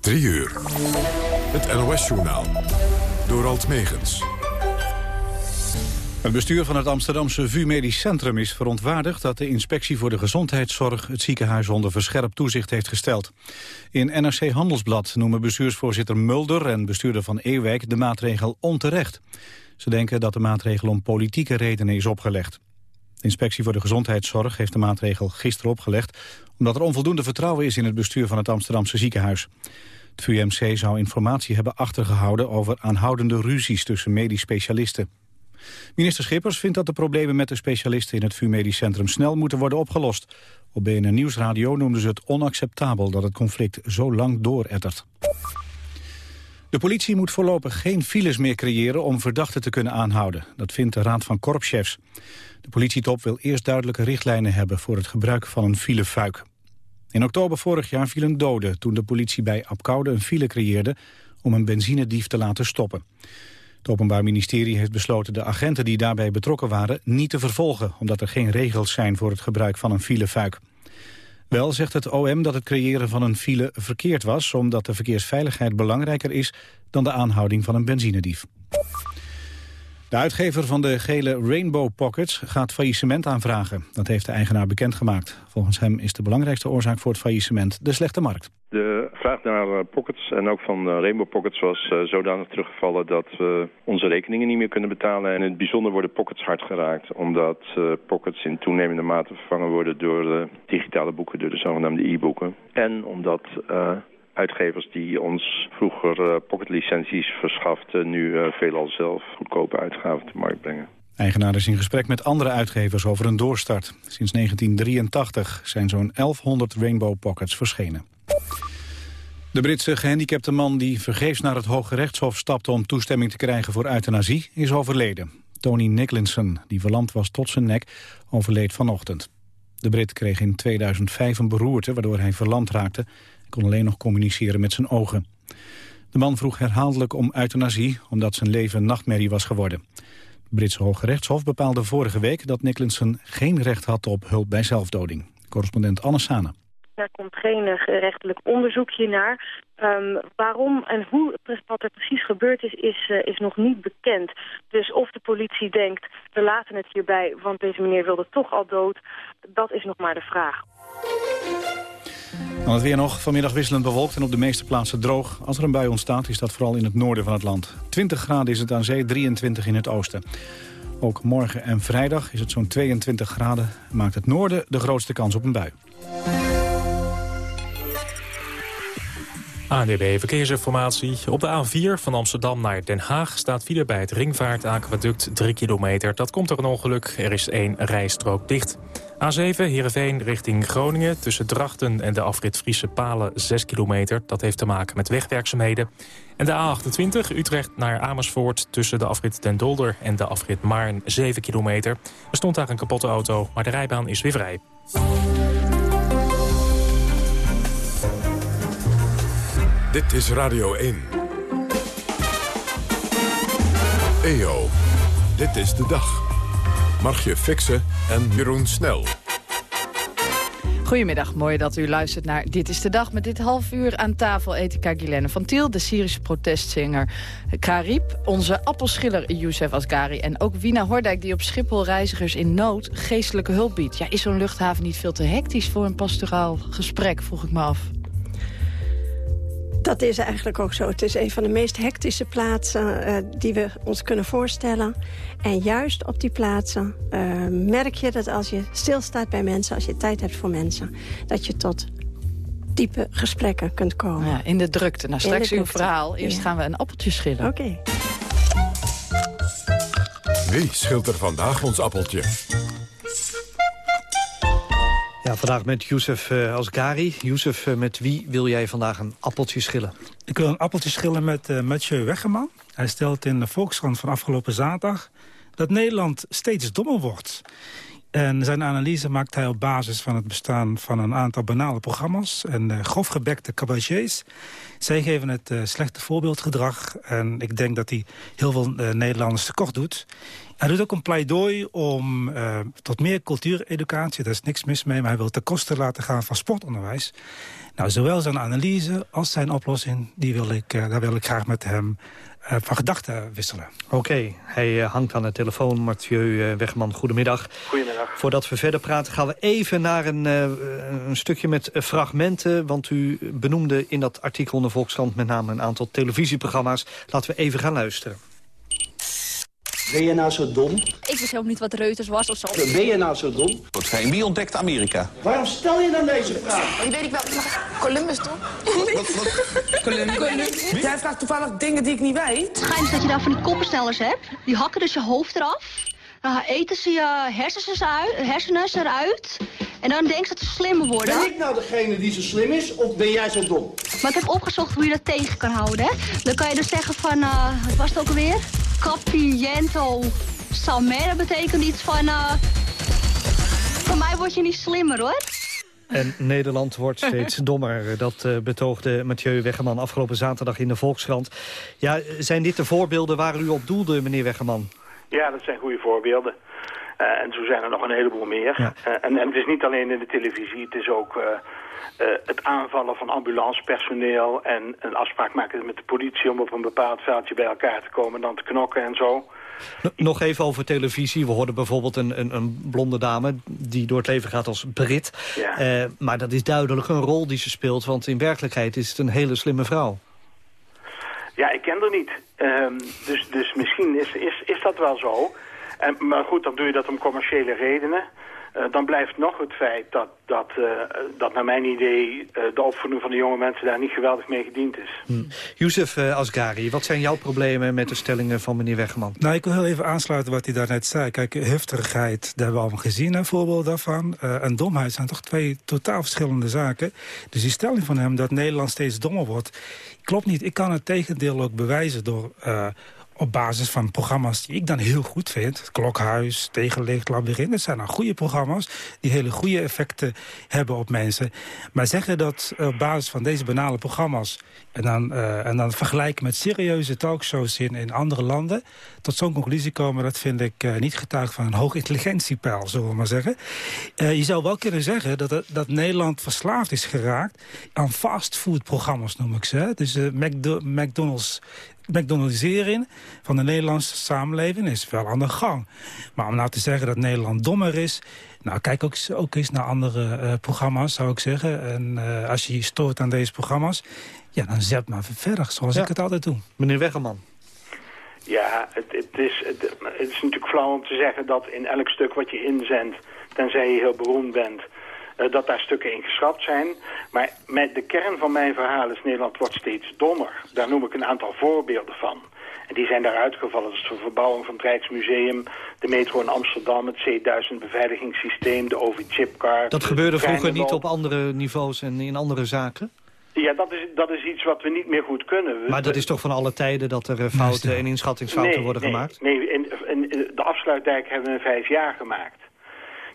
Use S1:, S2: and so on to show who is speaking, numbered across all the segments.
S1: 3 uur. Het NOS-journaal. Door Alt Megens.
S2: Het bestuur van het Amsterdamse VU Medisch Centrum is verontwaardigd dat de inspectie voor de gezondheidszorg het ziekenhuis onder verscherpt toezicht heeft gesteld. In NRC Handelsblad noemen bestuursvoorzitter Mulder en bestuurder van Ewijk de maatregel onterecht. Ze denken dat de maatregel om politieke redenen is opgelegd. De inspectie voor de gezondheidszorg heeft de maatregel gisteren opgelegd... omdat er onvoldoende vertrouwen is in het bestuur van het Amsterdamse ziekenhuis. Het VUMC zou informatie hebben achtergehouden over aanhoudende ruzies tussen medisch specialisten. Minister Schippers vindt dat de problemen met de specialisten in het VU Medisch Centrum snel moeten worden opgelost. Op BNN Nieuwsradio noemden ze het onacceptabel dat het conflict zo lang doorettert. De politie moet voorlopig geen files meer creëren om verdachten te kunnen aanhouden. Dat vindt de Raad van Korpschefs. De politietop wil eerst duidelijke richtlijnen hebben voor het gebruik van een filefuik. In oktober vorig jaar viel een dode toen de politie bij Apkoude een file creëerde om een benzinedief te laten stoppen. Het Openbaar Ministerie heeft besloten de agenten die daarbij betrokken waren niet te vervolgen, omdat er geen regels zijn voor het gebruik van een filefuik. Wel zegt het OM dat het creëren van een file verkeerd was... omdat de verkeersveiligheid belangrijker is dan de aanhouding van een benzinedief. De uitgever van de gele Rainbow Pockets gaat faillissement aanvragen. Dat heeft de eigenaar bekendgemaakt. Volgens hem is de belangrijkste oorzaak voor het faillissement de slechte markt.
S3: De vraag naar eh, pockets en ook van eh, Rainbow Pockets was uh, zodanig teruggevallen dat we onze rekeningen niet meer kunnen betalen. En in het bijzonder worden pockets hard geraakt, omdat pockets in toenemende mate vervangen worden door digitale boeken, door de zogenaamde e-boeken. En omdat uitgevers die ons vroeger uh, pocketlicenties verschaften... nu uh, veelal zelf goedkope uitgaven te markt brengen.
S2: Eigenaar is in gesprek met andere uitgevers over een doorstart. Sinds 1983 zijn zo'n 1100 Rainbow Pockets verschenen. De Britse gehandicapte man die vergeefs naar het Hoge Rechtshof stapte... om toestemming te krijgen voor euthanasie, is overleden. Tony Nicklinson, die verlamd was tot zijn nek, overleed vanochtend. De Brit kreeg in 2005 een beroerte waardoor hij verlamd raakte kon alleen nog communiceren met zijn ogen. De man vroeg herhaaldelijk om euthanasie, omdat zijn leven een nachtmerrie was geworden. Het Britse Hoge Rechtshof bepaalde vorige week dat Nicholson geen recht had op hulp bij zelfdoding. Correspondent Anne Sane.
S4: Er komt geen gerechtelijk onderzoekje naar. Um, waarom en hoe wat er precies gebeurd is, is, uh, is nog niet bekend. Dus of de politie denkt, we laten het hierbij, want deze meneer wilde toch al dood, dat is nog maar de vraag.
S2: Dan het weer nog. Vanmiddag wisselend bewolkt en op de meeste plaatsen droog. Als er een bui ontstaat is dat vooral in het noorden van het land. 20 graden is het aan zee, 23 in het oosten. Ook morgen en vrijdag is het zo'n 22 graden. Maakt het noorden de grootste kans op een bui.
S5: ANDB Verkeersinformatie. Op de A4 van Amsterdam naar Den Haag staat file bij het Ringvaartaquaduct 3 kilometer. Dat komt door een ongeluk. Er is één rijstrook dicht. A7 Heerenveen richting Groningen tussen Drachten en de afrit Friese Palen 6 kilometer. Dat heeft te maken met wegwerkzaamheden. En de A28 Utrecht naar Amersfoort tussen de afrit Den Dolder en de afrit Maarn 7 kilometer. Er stond daar een kapotte auto, maar de rijbaan is weer vrij.
S1: Dit is Radio 1. EO, dit is de dag. Margje Fixen en Jeroen Snel.
S6: Goedemiddag, mooi dat u luistert naar Dit is de Dag. Met dit half uur aan tafel Etika Gilene van Tiel, de Syrische protestzinger Karib, onze appelschiller Youssef Asgari en ook Wina Hordijk die op Schiphol reizigers in nood geestelijke hulp biedt. Ja, is zo'n luchthaven niet veel te hectisch voor een pastoraal gesprek, vroeg ik me af.
S7: Dat is eigenlijk ook zo. Het is een van de meest hectische plaatsen uh, die we ons kunnen voorstellen. En juist op die plaatsen uh, merk je dat als je stilstaat bij mensen... als je tijd hebt voor mensen, dat je tot diepe gesprekken kunt komen.
S6: Ja, in de drukte. Nou, straks uw verhaal. Eerst gaan we een appeltje schillen.
S7: Oké. Okay.
S1: Wie schilt er vandaag ons appeltje?
S8: Vandaag met Youssef uh, Asgari. Youssef, uh, met wie wil jij vandaag een appeltje schillen?
S9: Ik wil een appeltje schillen met uh, Mathieu Weggeman. Hij stelt in de Volkskrant van afgelopen zaterdag... dat Nederland steeds dommer wordt. En zijn analyse maakt hij op basis van het bestaan van een aantal banale programma's... en uh, grofgebekte cabaretiers. Zij geven het slechte voorbeeldgedrag. En ik denk dat hij heel veel uh, Nederlanders tekort doet. Hij doet ook een pleidooi om uh, tot meer cultuureducatie. Daar is niks mis mee, maar hij wil ten koste laten gaan van sportonderwijs. Nou, zowel zijn analyse als zijn oplossing, die wil ik, uh, daar wil ik graag met hem uh, van gedachten wisselen.
S8: Oké, hij hangt aan de telefoon. Mathieu Wegman, goedemiddag.
S10: Goedemiddag.
S8: Voordat we verder praten gaan we even naar een, een stukje met fragmenten. Want u benoemde in dat artikel in de Volkskrant met name een aantal televisieprogramma's. Laten we even gaan luisteren.
S11: Ben je nou zo dom?
S12: Ik wist helemaal niet wat Reuters was of zo.
S11: Ben je nou zo dom?
S13: Wordt geen wie ontdekt Amerika?
S11: Waarom stel je dan deze vraag?
S12: Die weet ik wel. Columbus toch?
S14: Columbus. Columbus. Jij vraagt toevallig dingen die ik niet weet.
S12: Het schijnt is dat je daar van die koppenstellers hebt. Die hakken dus je hoofd eraf. Dan eten ze je hersens uit, hersenen eruit. En dan denken ze dat ze slimmer worden.
S11: Ben ik nou degene die zo slim is, of ben jij zo dom?
S12: Maar ik heb opgezocht hoe je dat tegen kan houden. Hè? Dan kan je dus zeggen van, uh, wat was het ook alweer? Capiento Salmer, betekent iets van... Uh, voor mij word je niet slimmer, hoor.
S8: En Nederland wordt steeds dommer. Dat uh, betoogde Mathieu Weggeman afgelopen zaterdag in de Volkskrant. Ja, zijn dit de voorbeelden waar u op doelde, meneer Weggeman?
S10: Ja, dat zijn goede voorbeelden. Uh, en zo zijn er nog een heleboel meer. Ja. Uh, en, en, het is niet alleen in de televisie, het is ook uh, het aanvallen van ambulancepersoneel... en een afspraak maken met de politie om op een bepaald veldje bij elkaar te komen... en dan te knokken en zo.
S8: Nog even over televisie. We hoorden bijvoorbeeld een, een, een blonde dame die door het leven gaat als Brit. Ja. maar dat is duidelijk een rol die ze speelt, want in werkelijkheid is het een hele slimme vrouw.
S10: Ja, ik ken haar niet. Um, dus, dus misschien is, is, is dat wel zo. En, maar goed, dan doe je dat om commerciële redenen. Uh, dan blijft nog het feit dat, dat, uh, dat naar mijn idee uh, de opvoeding van de jonge mensen daar niet geweldig mee gediend is.
S8: Hm. Youssef Asgari, wat zijn jouw problemen met de stellingen van meneer Wegman?
S9: Nou, ik wil heel even aansluiten wat hij daarnet zei. Kijk, heftigheid, daar hebben we al gezien, een voorbeeld daarvan. en domheid zijn toch twee totaal verschillende zaken. Dus die stelling van hem dat Nederland steeds dommer wordt... klopt niet. Ik kan het tegendeel ook bewijzen door op basis van programma's die ik dan heel goed vind. Klokhuis, Tegenlicht, Labyrinth. Dat zijn dan goede programma's die hele goede effecten hebben op mensen. Maar zeggen dat op basis van deze banale programma's... en dan, uh, en dan vergelijken met serieuze talkshows in, in andere landen... tot zo'n conclusie komen, dat vind ik uh, niet getuigd van een hoog intelligentiepeil, zullen we maar zeggen. Uh, je zou wel kunnen zeggen dat, dat Nederland verslaafd is geraakt... aan fastfoodprogramma's, noem ik ze. Dus McDonald's McDonaldisering van de Nederlandse samenleving is wel aan de gang. Maar om nou te zeggen dat Nederland dommer is... Nou, kijk ook, ook eens naar andere uh, programma's, zou ik zeggen. En uh, als je je stoort aan deze programma's... ja, dan zet maar verder, zoals ja. ik het altijd doe.
S8: Meneer Weggerman.
S10: Ja, het, het, is, het, het is natuurlijk flauw om te zeggen dat in elk stuk wat je inzendt... tenzij je heel beroemd bent uh, dat daar stukken in geschrapt zijn. Maar met de kern van mijn verhaal is Nederland wordt steeds dommer. Daar noem ik een aantal voorbeelden van. En die zijn daar uitgevallen. Dus de verbouwing van het Rijksmuseum, de metro in Amsterdam, het C1000 beveiligingssysteem, de OV-chipkaart.
S8: Dat gebeurde vroeger niet op andere niveaus en in andere zaken?
S10: Ja, dat is, dat is iets wat we niet meer goed kunnen.
S8: Maar dat is toch van alle tijden dat er fouten en inschattingsfouten
S10: nee,
S8: worden
S10: nee,
S8: gemaakt?
S10: Nee, in, in, de afsluitdijk hebben we in vijf jaar gemaakt.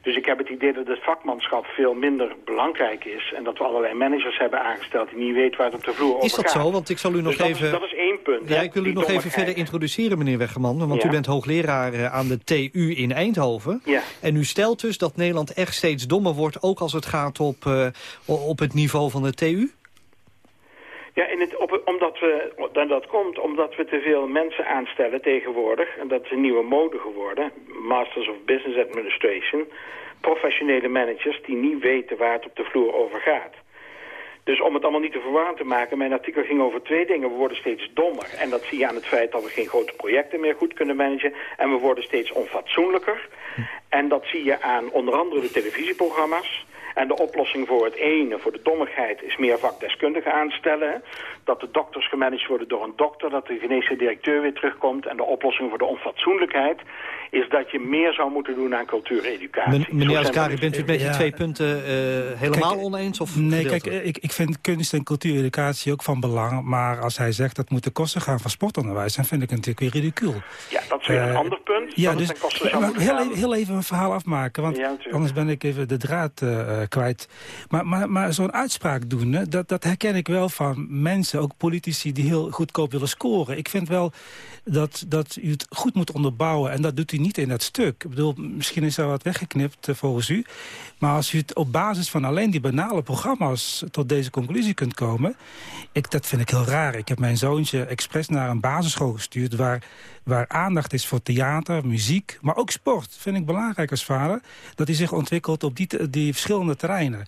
S10: Dus ik heb het idee dat het vakmanschap veel minder belangrijk is... en dat we allerlei managers hebben aangesteld die niet weten waar het op de vloer over
S8: gaat. Is dat zo? Want ik zal u nog
S10: dus dat
S8: even...
S10: Is, dat is één punt.
S8: Ja, ik wil u nog even verder introduceren, meneer Weggeman. Want ja. u bent hoogleraar aan de TU in Eindhoven.
S10: Ja.
S8: En u stelt dus dat Nederland echt steeds dommer wordt... ook als het gaat op, uh, op het niveau van de TU?
S10: Ja, in het, op, omdat we, dan dat komt omdat we te veel mensen aanstellen tegenwoordig. En dat is een nieuwe mode geworden. Masters of Business Administration. Professionele managers die niet weten waar het op de vloer over gaat. Dus om het allemaal niet te verwarrend te maken, mijn artikel ging over twee dingen. We worden steeds dommer. En dat zie je aan het feit dat we geen grote projecten meer goed kunnen managen. En we worden steeds onfatsoenlijker. En dat zie je aan onder andere de televisieprogramma's. En de oplossing voor het ene, voor de dommigheid, is meer vakdeskundigen aanstellen. Dat de dokters gemanaged worden door een dokter, dat de geneesheer directeur weer terugkomt. En de oplossing voor de onfatsoenlijkheid is dat je meer zou moeten doen aan cultuureducatie.
S8: Men, meneer Ascari, bent u het met die ja. twee punten uh, helemaal kijk, oneens? Of
S9: nee, kijk, ik, ik vind kunst en cultuureducatie ook van belang. Maar als hij zegt dat moet de kosten gaan van sportonderwijs... dan vind ik het natuurlijk weer ridicuul.
S10: Ja, dat is weer uh, een ander punt.
S9: Ja, dus heel, heel, even een verhaal afmaken. Want
S10: ja,
S9: anders ben ik even de draad uh, kwijt. Maar, maar, maar zo'n uitspraak doen, hè, dat, dat herken ik wel van mensen, ook politici... die heel goedkoop willen scoren. Ik vind wel dat, dat u het goed moet onderbouwen. En dat doet u niet in dat stuk. Ik bedoel, misschien is er wat weggeknipt uh, volgens u. Maar als u het op basis van alleen die banale programma's... tot deze conclusie kunt komen... Ik, dat vind ik heel raar. Ik heb mijn zoontje expres naar een basisschool gestuurd... waar, waar aandacht is voor theater, muziek, maar ook sport. vind ik belangrijk als vader. Dat hij zich ontwikkelt op die, die verschillende terreinen.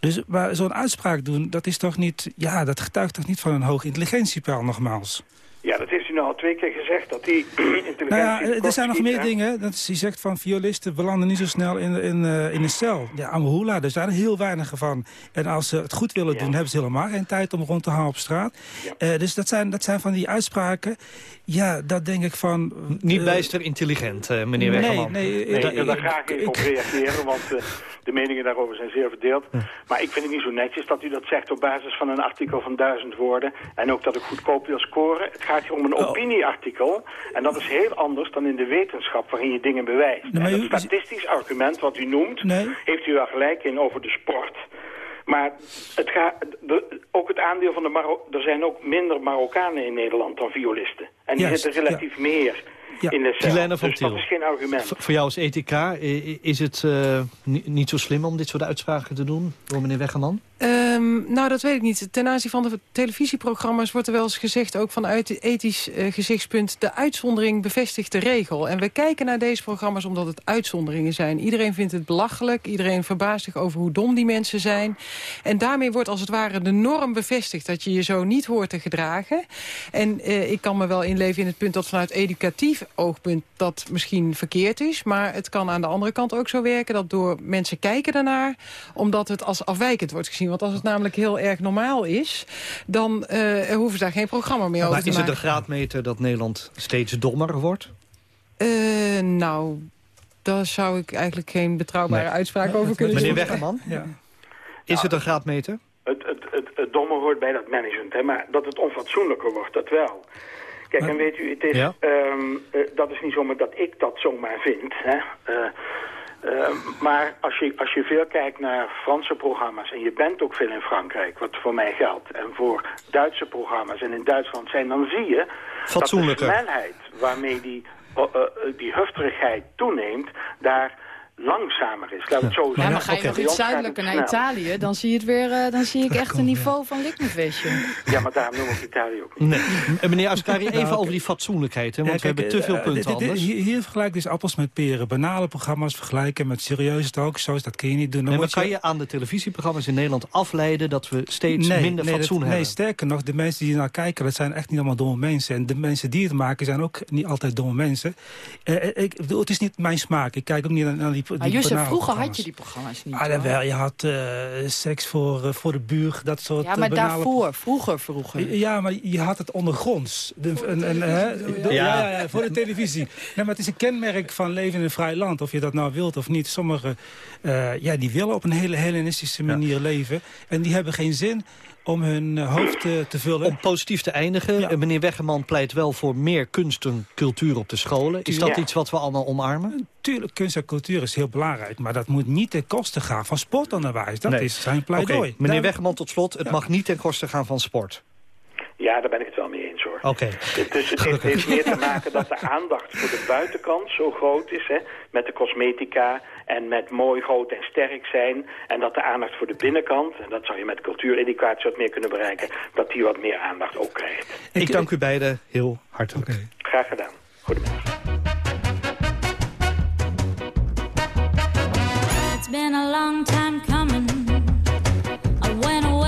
S9: Dus zo'n uitspraak doen, dat is toch niet... Ja, dat getuigt toch niet van een hoog intelligentiepeil, nogmaals.
S10: Ja, dat u nou al twee keer gezegd, dat die intelligentie... Nou
S9: ja, er zijn nog meer dingen. Dat is, hij zegt van violisten, we landen niet zo snel in, in, uh, in een cel. Ja, Amahula, er zijn er heel weinig van. En als ze het goed willen doen, hebben ze helemaal geen tijd om rond te houden op straat. Ja. Uh, dus dat zijn, dat zijn van die uitspraken. Ja, dat denk ik van...
S8: Niet uh, bijster intelligent, meneer Weggerman.
S10: Nee, nee, nee, daar graag even op reageren, want de meningen daarover zijn zeer verdeeld. Maar ik vind het niet zo netjes dat u dat zegt op basis van een artikel van duizend woorden. En ook dat ik goedkoop wil scoren. Het gaat hier om een opinieartikel. En dat is heel anders dan in de wetenschap waarin je dingen bewijst. Nee, en dat statistisch argument wat u noemt, heeft u wel gelijk in over de sport. Maar het gaat, ook het aandeel van de er zijn ook minder Marokkanen in Nederland dan violisten. En die zitten relatief meer ja. in de cel. van dus dat is geen argument.
S8: voor jou als ethica, is het uh, niet zo slim om dit soort uitspraken te doen door meneer Weggerman?
S15: Um, nou, dat weet ik niet. Ten aanzien van de televisieprogramma's wordt er wel eens gezegd... ook vanuit ethisch uh, gezichtspunt... de uitzondering bevestigt de regel. En we kijken naar deze programma's omdat het uitzonderingen zijn. Iedereen vindt het belachelijk. Iedereen verbaast zich over hoe dom die mensen zijn. En daarmee wordt als het ware de norm bevestigd... dat je je zo niet hoort te gedragen. En uh, ik kan me wel inleven in het punt dat vanuit educatief oogpunt... dat misschien verkeerd is. Maar het kan aan de andere kant ook zo werken... dat door mensen kijken daarnaar... omdat het als afwijkend wordt gezien want als het namelijk heel erg normaal is... dan uh, hoeven ze daar geen programma meer over te
S8: maken.
S15: Maar
S8: is het de graadmeter dat Nederland steeds dommer wordt?
S15: Uh, nou, daar zou ik eigenlijk geen betrouwbare uitspraak over kunnen
S8: doen. Meneer Weggerman, ja. is het een graadmeter?
S10: Het, het, het, het domme hoort bij dat management, hè, maar dat het onfatsoenlijker wordt, dat wel. Kijk, en weet u, het is, ja? um, uh, dat is niet zomaar dat ik dat zomaar vind. Hè. Uh, uh, maar als je, als je veel kijkt naar Franse programma's... en je bent ook veel in Frankrijk, wat voor mij geldt... en voor Duitse programma's en in Duitsland zijn... dan zie je dat de snelheid waarmee die, uh, uh, die hufterigheid toeneemt... daar langzamer is. Laat het zo.
S6: Ja, maar ga je nog iets zuidelijker naar Italië... dan zie, je het weer, uh, dan zie ik echt een niveau van likmefeestje.
S10: Ja, maar daarom noem ik Italië ook
S8: niet. Nee. En meneer Ascari, even over die fatsoenlijkheid. Hè, want ja, kijk, we hebben te veel uh, punten anders.
S9: Hier, hier vergelijk dus appels met peren. Banale programma's vergelijken met serieuze talkshows. Dat kun je niet doen.
S8: Dan nee, maar kan je aan de televisieprogramma's in Nederland afleiden... dat we steeds
S9: nee,
S8: minder
S9: nee,
S8: fatsoen
S9: dat,
S8: hebben?
S9: Nee, sterker nog, de mensen die naar kijken... dat zijn echt niet allemaal domme mensen. En de mensen die het maken zijn ook niet altijd domme mensen. Uh, ik bedoel, het is niet mijn smaak. Ik kijk ook niet naar, naar die, die
S6: banale vroeger had je die programma's niet.
S9: Ah, wel, je had uh, seks voor, uh, voor de buur, dat soort
S6: Ja, maar
S9: banale...
S6: daarvoor, vroeger, vroeger.
S9: Ja, maar je had het ondergronds. De, een, een, ja. Ja, ja, voor de televisie. Nee, maar het is een kenmerk van leven in een vrij land, of je dat nou wilt of niet. Sommigen, uh, ja, die willen op een hele Hellenistische manier leven. En die hebben geen zin om hun hoofd te, te, vullen.
S8: Om positief te eindigen, ja. meneer Weggerman pleit wel voor meer kunst en cultuur op de scholen. Is dat ja. iets wat we allemaal omarmen?
S9: Tuurlijk, kunst en cultuur is heel belangrijk. Maar dat moet niet ten koste gaan van sportonderwijs. Dat nee. is zijn pleidooi.
S8: Okay. Meneer Weggerman, tot slot, het ja. mag niet ten koste gaan van sport.
S10: Ja, daar ben ik het wel mee eens hoor.
S8: Oké. Okay.
S10: Dus het heeft, heeft, meer te maken dat de aandacht voor de buitenkant zo groot is. Hè, met de cosmetica en met mooi, groot en sterk zijn. En dat de aandacht voor de binnenkant, en dat zou je met cultuureducatie wat meer kunnen bereiken... dat die wat meer aandacht ook krijgt.
S8: Ik, ik dank u beiden heel hartelijk.
S10: Okay. Graag gedaan. Goedemiddag.
S16: It's been a long time coming. I went away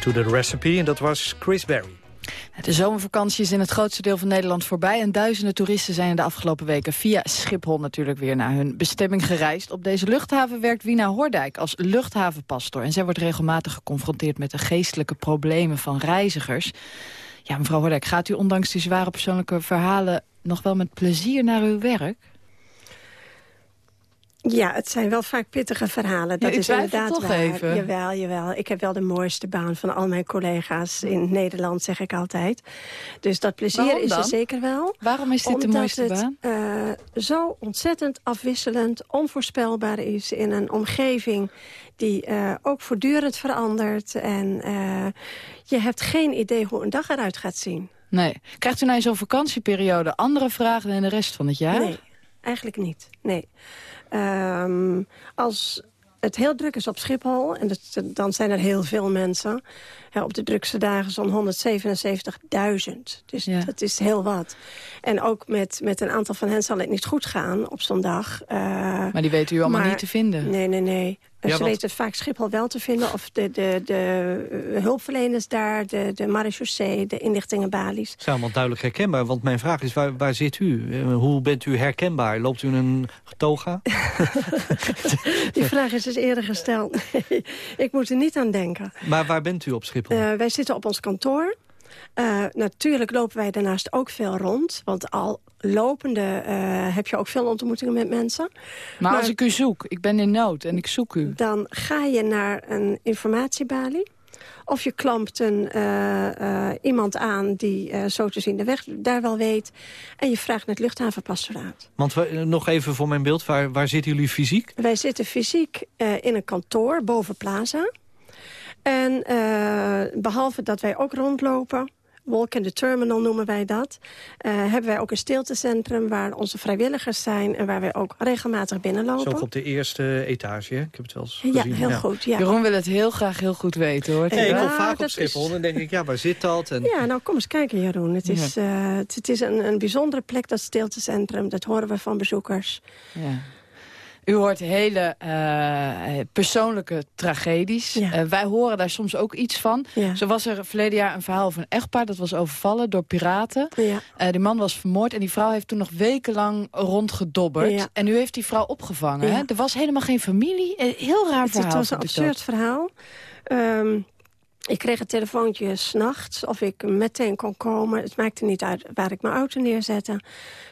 S16: To the
S8: recipe. En dat was Chris Berry.
S6: De zomervakantie is in het grootste deel van Nederland voorbij... en duizenden toeristen zijn in de afgelopen weken via Schiphol natuurlijk weer naar hun bestemming gereisd. Op deze luchthaven werkt Wina Hordijk als luchthavenpastor... en zij wordt regelmatig geconfronteerd met de geestelijke problemen van reizigers. Ja, mevrouw Hordijk, gaat u ondanks die zware persoonlijke verhalen... nog wel met plezier naar uw werk?
S7: Ja, het zijn wel vaak pittige verhalen. Dat
S6: Ja,
S7: is inderdaad
S6: toch
S7: waar.
S6: even?
S7: Jawel, jawel. Ik heb wel de mooiste baan van al mijn collega's in Nederland, zeg ik altijd. Dus dat plezier is er zeker wel.
S6: Waarom is dit de mooiste
S7: het,
S6: baan?
S7: eh, zo ontzettend afwisselend, onvoorspelbaar is... in een omgeving die eh, ook voortdurend verandert. En eh, je hebt geen idee hoe een dag eruit gaat zien.
S6: Nee. Krijgt u na zo'n vakantieperiode andere vragen dan de rest van het jaar?
S7: Nee, eigenlijk niet. Nee. Ehm, als het heel druk is op Schiphol, en dat, dan zijn er heel veel mensen. Hè, op de drukste dagen zo'n 177.000. Dus dat is heel wat. En ook met, met een aantal van hen zal het niet goed gaan op zo'n dag. Eh,
S6: Maar die weten u allemaal
S7: maar-
S6: niet te vinden.
S7: Nee, nee, nee.
S8: Ja,
S7: ze
S8: want-
S7: weten vaak Schiphol wel te vinden. Of de, de, de eh, hulpverleners daar, de, de marechaussee, de inlichtingenbalies.
S8: Is allemaal duidelijk herkenbaar. Want mijn vraag is, waar, waar zit u? Eh, Hoe bent u herkenbaar? Loopt u in een toga?
S7: Die vraag is dus eerder gesteld. ik moet er niet aan denken.
S8: Maar waar bent u op Schiphol?
S7: Eh, wij zitten op ons kantoor. Eh, natuurlijk lopen wij daarnaast ook veel rond. Want al lopende eh, heb je ook veel ontmoetingen met mensen.
S6: Maar, als ik u zoek, ik ben in nood en ik zoek u.
S7: Dan ga je naar een informatiebalie. Of je klampt een, eh, eh, iemand aan die eh, zo te zien de weg daar wel weet. En je vraagt naar het luchthavenpastoraat.
S8: Want we- nog even voor mijn beeld, waar, waar zitten jullie fysiek?
S7: Wij zitten fysiek eh, in een kantoor boven Plaza. En eh, behalve dat wij ook rondlopen... Walk in the Terminal noemen wij dat. eh, hebben wij ook een stiltecentrum waar onze vrijwilligers zijn... en waar wij ook regelmatig binnenlopen.
S8: ook op de eerste etage, hè? Ik heb het wel eens
S7: Ja,
S8: gezien.
S7: heel goed, ja.
S6: Jeroen wil het heel graag heel goed weten, hoor.
S8: Nee, ik
S7: Ja,
S8: kom vaak op Schiphol.
S7: is-
S8: Dan denk ik, ja, waar zit dat? En...
S7: Ja, nou kom eens kijken, Jeroen. Het is, eh, het, het is een, een bijzondere plek, dat stiltecentrum. Dat horen we van bezoekers.
S6: Ja. U hoort hele eh, persoonlijke tragedies. Eh, wij horen daar soms ook iets van. Zo was er verleden jaar een verhaal van een echtpaar... dat was overvallen door piraten.
S7: Ja.
S6: Eh, die man was vermoord en die vrouw heeft toen nog wekenlang rondgedobberd. En u heeft die vrouw opgevangen. Hè? Er was helemaal geen familie. Heel raar
S7: Het,
S6: verhaal.
S7: het was een absurd verhaal. Ehm, ik kreeg een telefoontje s'nachts of ik meteen kon komen. Het maakte niet uit waar ik mijn auto neerzette.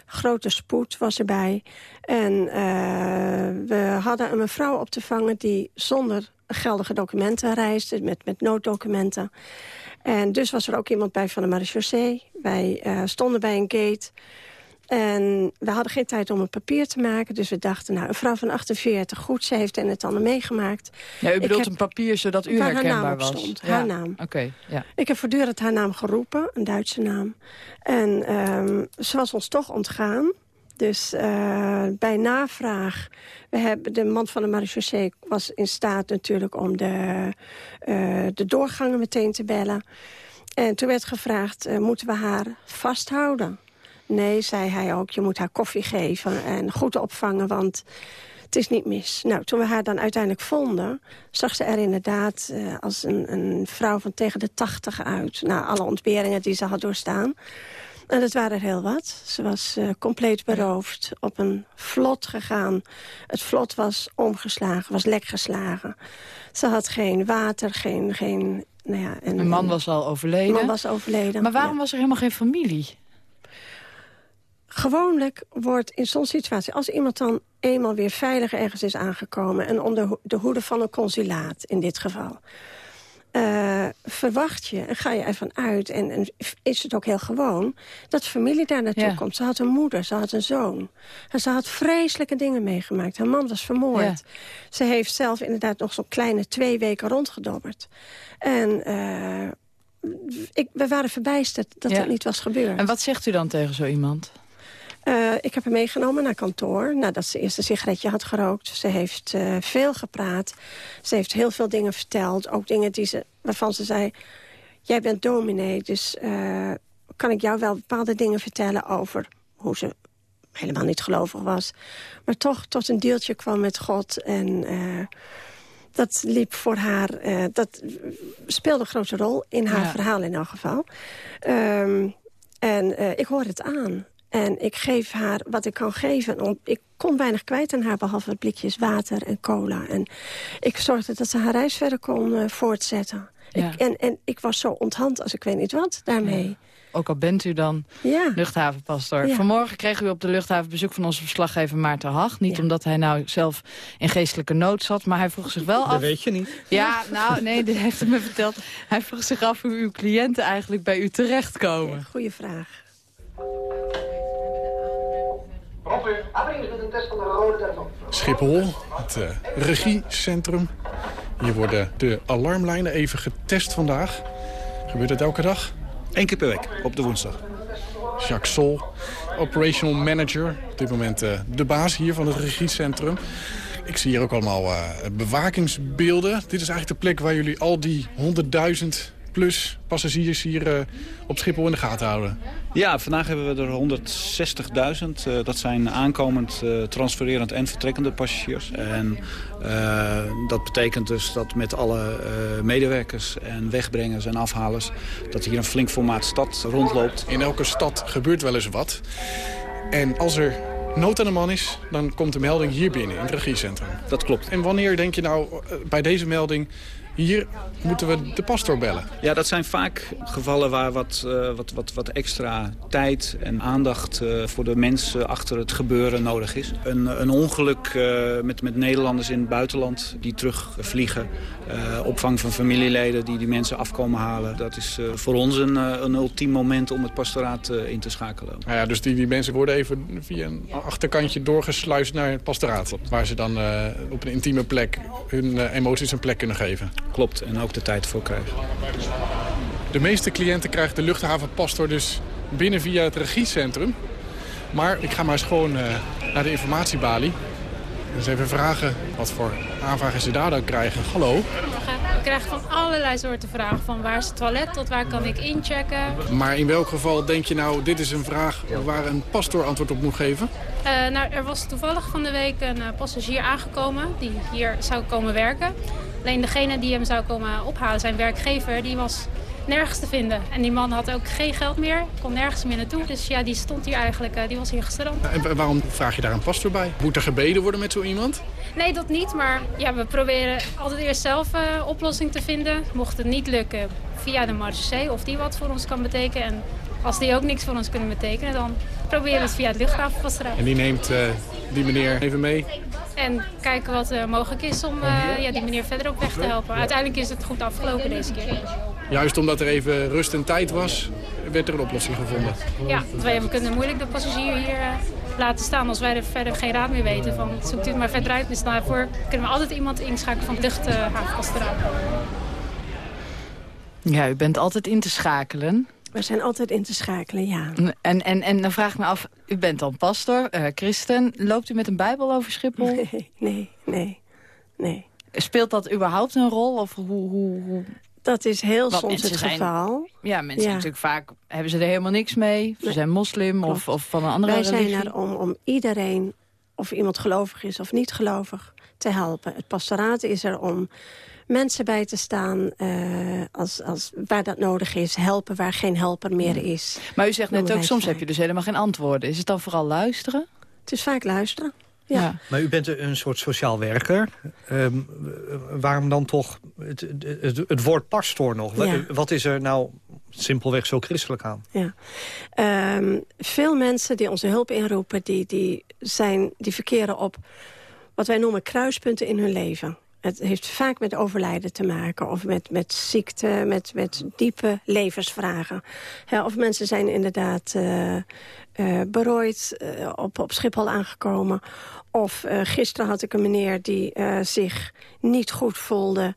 S7: Grote spoed was erbij. En eh, we hadden een mevrouw op te vangen die zonder geldige documenten reisde. Met, met nooddocumenten. En dus was er ook iemand bij van de marechaussee. Wij eh, stonden bij een gate... En we hadden geen tijd om een papier te maken. Dus we dachten, nou, een vrouw van 48, goed, ze heeft het en het ander meegemaakt.
S6: Ja, u bedoelt
S7: heb-
S6: een papier zodat u
S7: waar haar
S6: herkenbaar
S7: naam
S6: was.
S7: stond,
S6: Ja.
S7: haar naam.
S6: Oké, ja.
S7: Ik heb voortdurend haar naam geroepen, een Duitse naam. En ehm, ze was ons toch ontgaan. Dus eh, bij navraag, we hebben, de man van de marechaussee was in staat natuurlijk om de, eh, de doorgangen meteen te bellen. En toen werd gevraagd, eh, moeten we haar vasthouden? Nee, zei hij ook, je moet haar koffie geven en goed opvangen, want het is niet mis. Nou, toen we haar dan uiteindelijk vonden, zag ze er inderdaad eh, als een, een vrouw van tegen de tachtig uit. Na alle ontberingen die ze had doorstaan. En dat waren er heel wat. Ze was eh, compleet beroofd, op een vlot gegaan. Het vlot was omgeslagen, was lek geslagen. Ze had geen water, geen... geen nou ja, en,
S6: Een man was al overleden.
S7: man was overleden.
S6: Maar waarom
S7: ja.
S6: was er helemaal geen familie?
S7: Gewoonlijk wordt in zo'n situatie, als iemand dan eenmaal weer veilig ergens is aangekomen... en onder de hoede van een consulaat in dit geval... eh, verwacht je en ga je ervan uit, en, en is het ook heel gewoon... dat familie daar naartoe
S6: Ja.
S7: komt. Ze had een moeder, ze had een zoon. En ze had vreselijke dingen meegemaakt. Haar man was vermoord. Ze heeft zelf inderdaad nog zo'n kleine twee weken rondgedobberd. En eh, ik, we waren verbijsterd dat
S6: Ja.
S7: dat niet was gebeurd.
S6: En wat zegt u dan tegen zo iemand?
S7: Eh, ik heb haar meegenomen naar kantoor nadat ze eerst een sigaretje had gerookt. Ze heeft eh, veel gepraat. Ze heeft heel veel dingen verteld. Ook dingen die ze, waarvan ze zei... jij bent dominee, dus eh, kan ik jou wel bepaalde dingen vertellen... over hoe ze helemaal niet gelovig was. Maar toch tot een deeltje kwam met God. En dat liep voor haar... dat speelde een grote rol in haar
S6: Ja.
S7: verhaal in elk geval. Ehm, en ik hoor het aan. En ik geef haar wat ik kan geven. Ik kon weinig kwijt aan haar, behalve blikjes water en cola. En ik zorgde dat ze haar reis verder kon eh, voortzetten.
S6: Ja.
S7: Ik, en, en ik was zo onthand als ik weet niet wat daarmee.
S6: Ook al bent u dan
S7: Ja.
S6: luchthavenpastor.
S7: Ja.
S6: Vanmorgen kregen u op de luchthaven bezoek van onze verslaggever Maarten Hag. Niet omdat hij nou zelf in geestelijke nood zat, maar hij vroeg zich wel af...
S8: Dat weet je niet.
S6: Ja, nou, nee, dit heeft hij me verteld. Hij vroeg zich af hoe uw cliënten eigenlijk bij u terechtkomen.
S7: Goeie vraag.
S17: Schiphol, het eh, regiecentrum. Hier worden de alarmlijnen even getest vandaag. Gebeurt het elke dag?
S2: Eén keer per week, op de woensdag.
S17: Jacques Sol, operational manager. Op dit moment eh, de baas hier van het regiecentrum. Ik zie hier ook allemaal eh, bewakingsbeelden. Dit is eigenlijk de plek waar jullie al die 100.000 plus passagiers hier eh, op Schiphol in de gaten houden.
S2: Ja, vandaag hebben we er 160.000. Eh, dat zijn aankomend, eh, transfererend en vertrekkende passagiers. En dat betekent dus dat met alle medewerkers en wegbrengers en afhalers... dat hier een flink formaat stad rondloopt.
S17: In elke stad gebeurt wel eens wat. En als er nood aan de man is, dan komt de melding hier binnen in het regiecentrum.
S2: Dat klopt.
S17: En wanneer denk je nou bij deze melding... hier moeten we de pastor bellen?
S2: Ja, dat zijn vaak gevallen waar wat, eh, wat, wat, wat extra tijd en aandacht eh, voor de mensen achter het gebeuren nodig is. Een, een ongeluk eh, met, met Nederlanders in het buitenland die terugvliegen. eh, opvang van familieleden die die mensen afkomen halen. Dat is eh, voor ons een, eh, een ultiem moment om het pastoraat eh, in te schakelen.
S17: Nou ja, dus die, die mensen worden even via een achterkantje doorgesluist naar het pastoraat. Waar ze dan eh, op een intieme plek hun eh, emoties een plek kunnen geven.
S2: Klopt, en ook de tijd voor krijgen.
S17: De meeste cliënten krijgt de luchthavenpastor dus binnen via het regiecentrum. Maar ik ga maar eens gewoon eh, naar de informatiebalie. Dus even vragen wat voor aanvragen ze daar dan krijgen. Hallo.
S18: We krijgen van allerlei soorten vragen. Van waar is het toilet tot waar kan ik inchecken.
S17: Maar in welk geval denk je nou, dit is een vraag waar een pastor antwoord op moet geven?
S18: Eh, nou, er was toevallig van de week een eh, passagier aangekomen die hier zou komen werken. Alleen degene die hem zou komen ophalen, zijn werkgever, die was nergens te vinden. En die man had ook geen geld meer, kon nergens meer naartoe. Dus ja, die stond hier eigenlijk, eh, die was hier gestrand.
S17: En waarom vraag je daar een pastor bij? Moet er gebeden worden met zo iemand?
S18: Nee, dat niet. Maar ja, we proberen altijd eerst zelf een oplossing te vinden. Mocht het niet lukken, via de Marseille, of die wat voor ons kan betekenen. En als die ook niks voor ons kunnen betekenen, dan proberen het via het luchthavenpastoraat.
S17: En die neemt eh, die meneer even mee.
S18: En kijken wat er mogelijk is om eh, ja, die meneer verder op weg te helpen. Uiteindelijk is het goed afgelopen deze keer.
S17: Juist omdat er even rust en tijd was, werd er een oplossing gevonden.
S18: Ja, want wij we kunnen moeilijk de passagier hier laten staan als wij er verder geen raad meer weten. Van, zoekt u het maar verder uit. Dus daarvoor kunnen we altijd iemand inschakelen van het luchthavenpastoraat.
S6: Ja, u bent altijd in te schakelen.
S7: We zijn altijd in te schakelen, ja.
S6: En, en, en dan vraag ik me af, u bent dan pastor, eh, christen. Loopt u met een bijbel over Schiphol?
S7: Nee, nee, nee. nee.
S6: Speelt dat überhaupt een rol? Of hoe, hoe, hoe...
S7: Dat is heel
S6: Want
S7: soms het
S6: zijn-
S7: geval.
S6: Ja, mensen
S7: Ja.
S6: natuurlijk vaak hebben ze er helemaal niks mee. Ze
S7: Nee,
S6: zijn moslim of, of van een andere
S7: Wij
S6: religie.
S7: zijn er om, om iedereen, of iemand gelovig is of niet gelovig, te helpen. Het pastoraat is er om mensen bij te staan eh, als, als, waar dat nodig is. Helpen waar geen helper meer is.
S6: Maar u zegt net ook, soms heb je dus helemaal geen antwoorden. Is het dan vooral luisteren?
S7: Het is vaak luisteren. Ja.
S8: Maar u bent een soort sociaal werker. Ehm, waarom dan toch het, het, het woord pastor nog?
S7: Ja.
S8: Wat is er nou simpelweg zo christelijk aan?
S7: Ja. Ehm, veel mensen die onze hulp inroepen, die, die, zijn, die verkeren op wat wij noemen kruispunten in hun leven. Het heeft vaak met overlijden te maken of met, met ziekte, met, met diepe levensvragen. Of mensen zijn inderdaad eh, berooid eh, op, op Schiphol aangekomen. Of gisteren had ik een meneer die zich niet goed voelde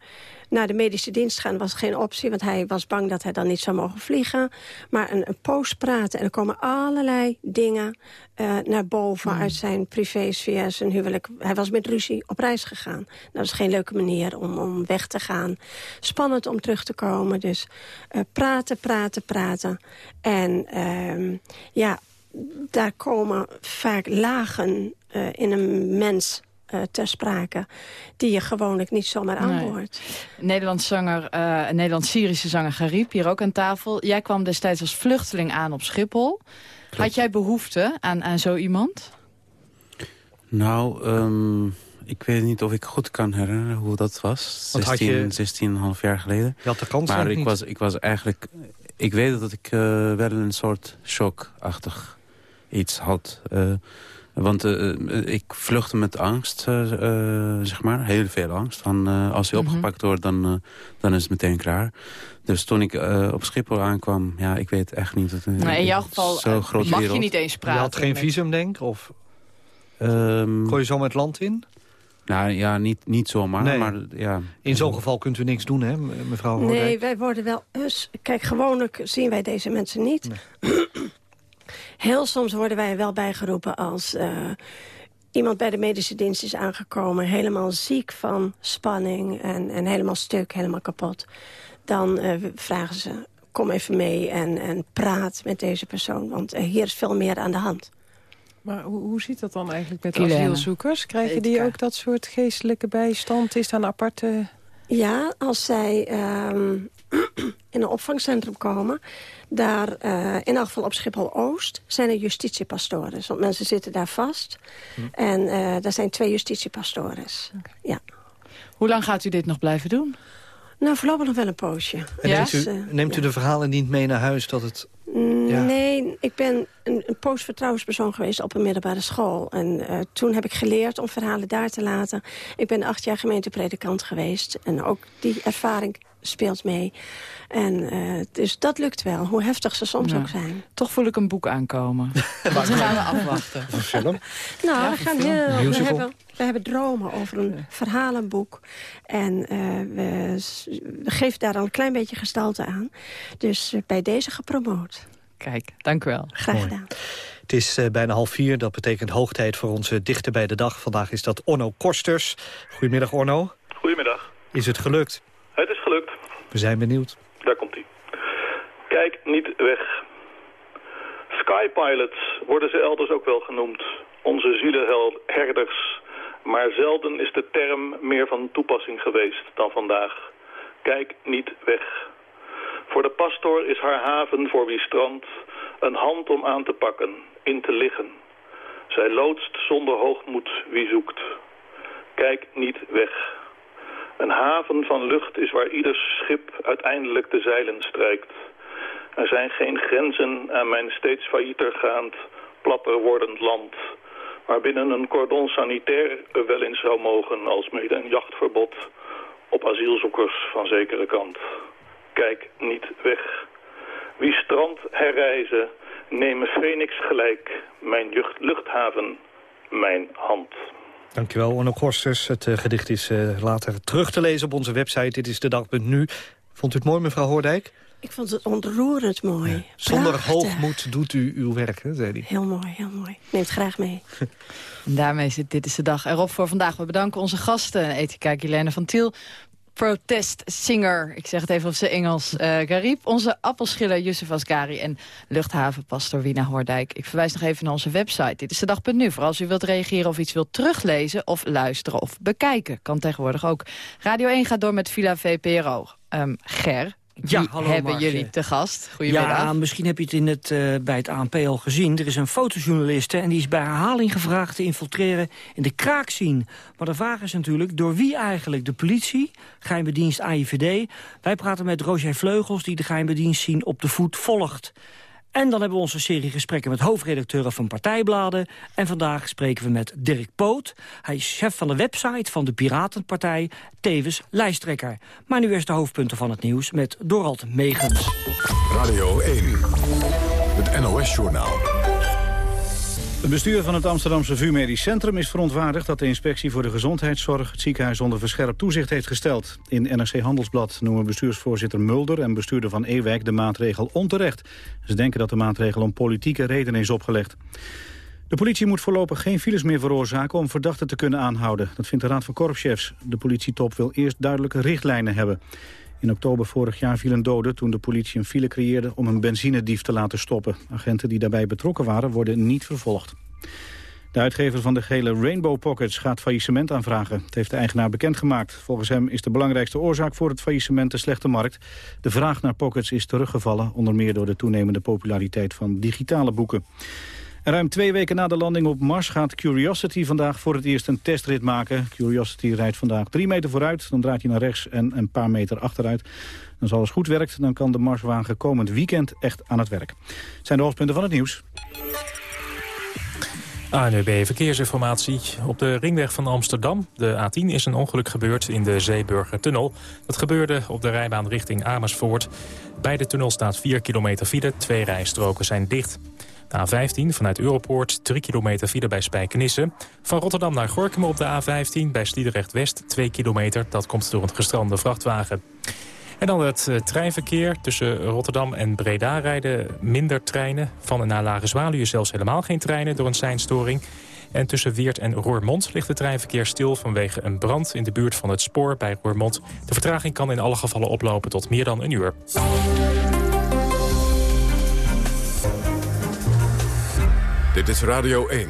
S7: naar de medische dienst gaan was geen optie, want hij was bang dat hij dan niet zou mogen vliegen. Maar een, een poos praten en er komen allerlei dingen eh, naar boven uit zijn privésfeer, zijn huwelijk. Hij was met ruzie op reis gegaan. Dat is geen leuke manier om, om weg te gaan. Spannend om terug te komen, dus eh, praten, praten, praten. En ehm, ja, daar komen vaak lagen eh, in een mens eh, ter sprake... die je gewoonlijk niet zomaar
S6: Nee.
S7: aanboort.
S6: Nederlands zanger, eh Nederlands-Syrische zanger Garib, hier ook aan tafel. Jij kwam destijds als vluchteling aan op Schiphol. Had jij behoefte aan, aan zo iemand?
S19: Nou, ehm, ik weet niet of ik goed kan herinneren hoe dat was.
S8: Want had
S19: 16,
S8: je-
S19: 16,5 jaar geleden.
S8: Je had de kans
S19: Maar ik
S8: niet.
S19: was, ik was eigenlijk... Ik weet dat ik eh, wel een soort shockachtig iets had. Want eh, eh, ik vluchtte met angst, eh, zeg maar. Heel veel angst. Van, eh, als je
S6: Mhm.
S19: opgepakt wordt, dan, dan is het meteen klaar. Dus toen ik eh, op Schiphol aankwam, ja, ik weet echt niet... Dat,
S6: Nou, in jouw geval
S19: Zo groot
S6: mag
S19: wereld.
S6: je niet eens praten.
S8: Je had geen
S6: met-
S8: visum, denk ik? Of
S19: Ehm,
S8: gooi je zo met het land in?
S19: nou ja, niet, niet zomaar,
S8: Nee.
S19: maar ja...
S8: In zo'n geval kunt u niks doen, hè, me- mevrouw Hoordijk?
S7: Nee, wij worden wel... Dus, kijk, gewoonlijk zien wij deze mensen niet. Heel soms worden wij wel bijgeroepen als... eh, iemand bij de medische dienst is aangekomen... helemaal ziek van spanning en, en helemaal stuk, helemaal kapot. Dan eh, vragen ze, kom even mee en, en praat met deze persoon. Want eh, hier is veel meer aan de hand.
S15: Maar hoe, hoe zit dat dan eigenlijk met
S6: Kilene.
S15: asielzoekers? Krijgen die ook dat soort geestelijke bijstand? Is daar een aparte...
S7: Ja, als zij ehm, in een opvangcentrum komen... daar eh, in elk geval op Schiphol-Oost zijn er justitiepastores. Want mensen zitten daar vast. En eh daar zijn twee justitiepastores. Ja.
S6: Hoe lang gaat u dit nog blijven doen?
S7: Nou, voorlopig nog wel een poosje.
S8: En neemt
S7: Dus,
S8: u,
S7: eh,
S8: neemt u
S7: ja.
S8: de verhalen niet mee naar huis dat het...
S7: Mm,
S8: Ja.
S7: Nee, ik ben een, een postvertrouwenspersoon geweest op een middelbare school. En eh, toen heb ik geleerd om verhalen daar te laten. Ik ben acht jaar gemeentepredikant geweest. En ook die ervaring speelt mee. En eh, dus dat lukt wel, hoe heftig ze soms
S6: Ja.
S7: ook zijn.
S6: Toch voel ik een boek aankomen. dat gaan we afwachten.
S8: Een film?
S7: Nou,
S6: Ja,
S7: we, gaan
S6: film.
S7: heel, we, hebben, we hebben dromen over een verhalenboek. En eh, we, we geven daar al een klein beetje gestalte aan. Dus eh, bij deze gepromoot.
S6: Kijk, dank u wel.
S7: Graag
S8: Mooi.
S7: gedaan.
S8: Het is eh, bijna half vier, dat betekent hoogtijd voor onze dichter bij de dag. Vandaag is dat Orno Korsters. Goedemiddag Orno.
S20: Goedemiddag.
S8: Is het gelukt? We zijn benieuwd.
S20: Daar komt hij. Kijk niet weg. Skypilots worden ze elders ook wel genoemd. Onze zielenherders. Maar zelden is de term meer van toepassing geweest dan vandaag. Kijk niet weg. Voor de pastoor is haar haven voor wie strandt een hand om aan te pakken, in te liggen. Zij loodst zonder hoogmoed wie zoekt. Kijk niet weg. Een haven van lucht is waar ieder schip uiteindelijk de zeilen strijkt. Er zijn geen grenzen aan mijn steeds faillieter gaand, platter wordend land... waarbinnen een cordon sanitair wel eens zou mogen... als mede een jachtverbod op asielzoekers van zekere kant. Kijk niet weg. Wie strand herreizen, nemen Phoenix gelijk, mijn luchthaven, mijn hand.
S8: Dankjewel, Orno Korsters. Het eh, gedicht is eh, later terug te lezen op onze website. Dit is de dag.nu. Vond u het mooi, mevrouw Hoordijk?
S7: Ik vond het ontroerend mooi.
S8: Zonder
S7: Prachtig.
S8: hoogmoed doet u uw werk, hè, zei hij.
S7: Heel mooi, heel mooi. Neem het graag mee.
S6: En daarmee zit Dit is de Dag erop voor vandaag. We bedanken onze gasten. Ethica Guilaine van Tiel. Protest Singer, ik zeg het even op zijn Engels, eh Garib. Onze appelschiller Yusuf Asgari en luchthavenpastor Wina Hoordijk. Ik verwijs nog even naar onze website. Dit is de dag.nu. Voor als u wilt reageren of iets wilt teruglezen of luisteren of bekijken. Kan tegenwoordig ook. Radio 1 gaat door met Villa VPRO. Ehm Ger,
S21: Ja, hallo,
S6: hebben jullie te gast? Goedemiddag.
S21: Ja, misschien heb je het, in het eh, bij het ANP al gezien. Er is een fotojournaliste en die is bij herhaling gevraagd te infiltreren in de kraakscene. Maar de vraag is natuurlijk, door wie eigenlijk? De politie, geheime dienst AIVD. Wij praten met Roger Vleugels, die de geheime dienst zien op de voet volgt. En dan hebben we onze serie gesprekken met hoofdredacteuren van partijbladen. En vandaag spreken we met Dirk Poot. Hij is chef van de website van de Piratenpartij, tevens lijsttrekker. Maar nu eerst de hoofdpunten van het nieuws met Dorald Megens.
S1: Radio 1, het NOS-journaal.
S2: Het bestuur van het Amsterdamse VU Medisch Centrum is verontwaardigd dat de inspectie voor de gezondheidszorg het ziekenhuis onder verscherpt toezicht heeft gesteld. In NRC Handelsblad noemen bestuursvoorzitter Mulder en bestuurder van Ewijk de maatregel onterecht. Ze denken dat de maatregel om politieke redenen is opgelegd. De politie moet voorlopig geen files meer veroorzaken om verdachten te kunnen aanhouden. Dat vindt de Raad van Korpschefs. De politietop wil eerst duidelijke richtlijnen hebben. In oktober vorig jaar vielen doden toen de politie een file creëerde om een benzinedief te laten stoppen. Agenten die daarbij betrokken waren worden niet vervolgd. De uitgever van de gele Rainbow Pockets gaat faillissement aanvragen. Het heeft de eigenaar bekendgemaakt. Volgens hem is de belangrijkste oorzaak voor het faillissement de slechte markt. De vraag naar pockets is teruggevallen, onder meer door de toenemende populariteit van digitale boeken. Ruim twee weken na de landing op Mars gaat Curiosity vandaag voor het eerst een testrit maken. Curiosity rijdt vandaag drie meter vooruit, dan draait hij naar rechts en een paar meter achteruit. Als alles goed werkt, dan kan de Marswagen komend weekend echt aan het werk. Het zijn de hoofdpunten van het nieuws.
S5: ANUB Verkeersinformatie. Op de ringweg van Amsterdam, de A10, is een ongeluk gebeurd in de Zeeburgertunnel. Dat gebeurde op de rijbaan richting Amersfoort. Bij de tunnel staat 4 kilometer file, twee rijstroken zijn dicht. De A15 vanuit Europoort, 3 kilometer file bij Spijkenisse. Van Rotterdam naar Gorkum op de A15 bij Sliedrecht-West, 2 kilometer. Dat komt door een gestrande vrachtwagen. En dan het eh, treinverkeer. Tussen Rotterdam en Breda rijden minder treinen. Van en naar Lage Zwaluwe zelfs helemaal geen treinen door een seinstoring. En tussen Weert en Roermond ligt het treinverkeer stil vanwege een brand in de buurt van het spoor bij Roermond. De vertraging kan in alle gevallen oplopen tot meer dan een uur.
S1: Dit is Radio 1.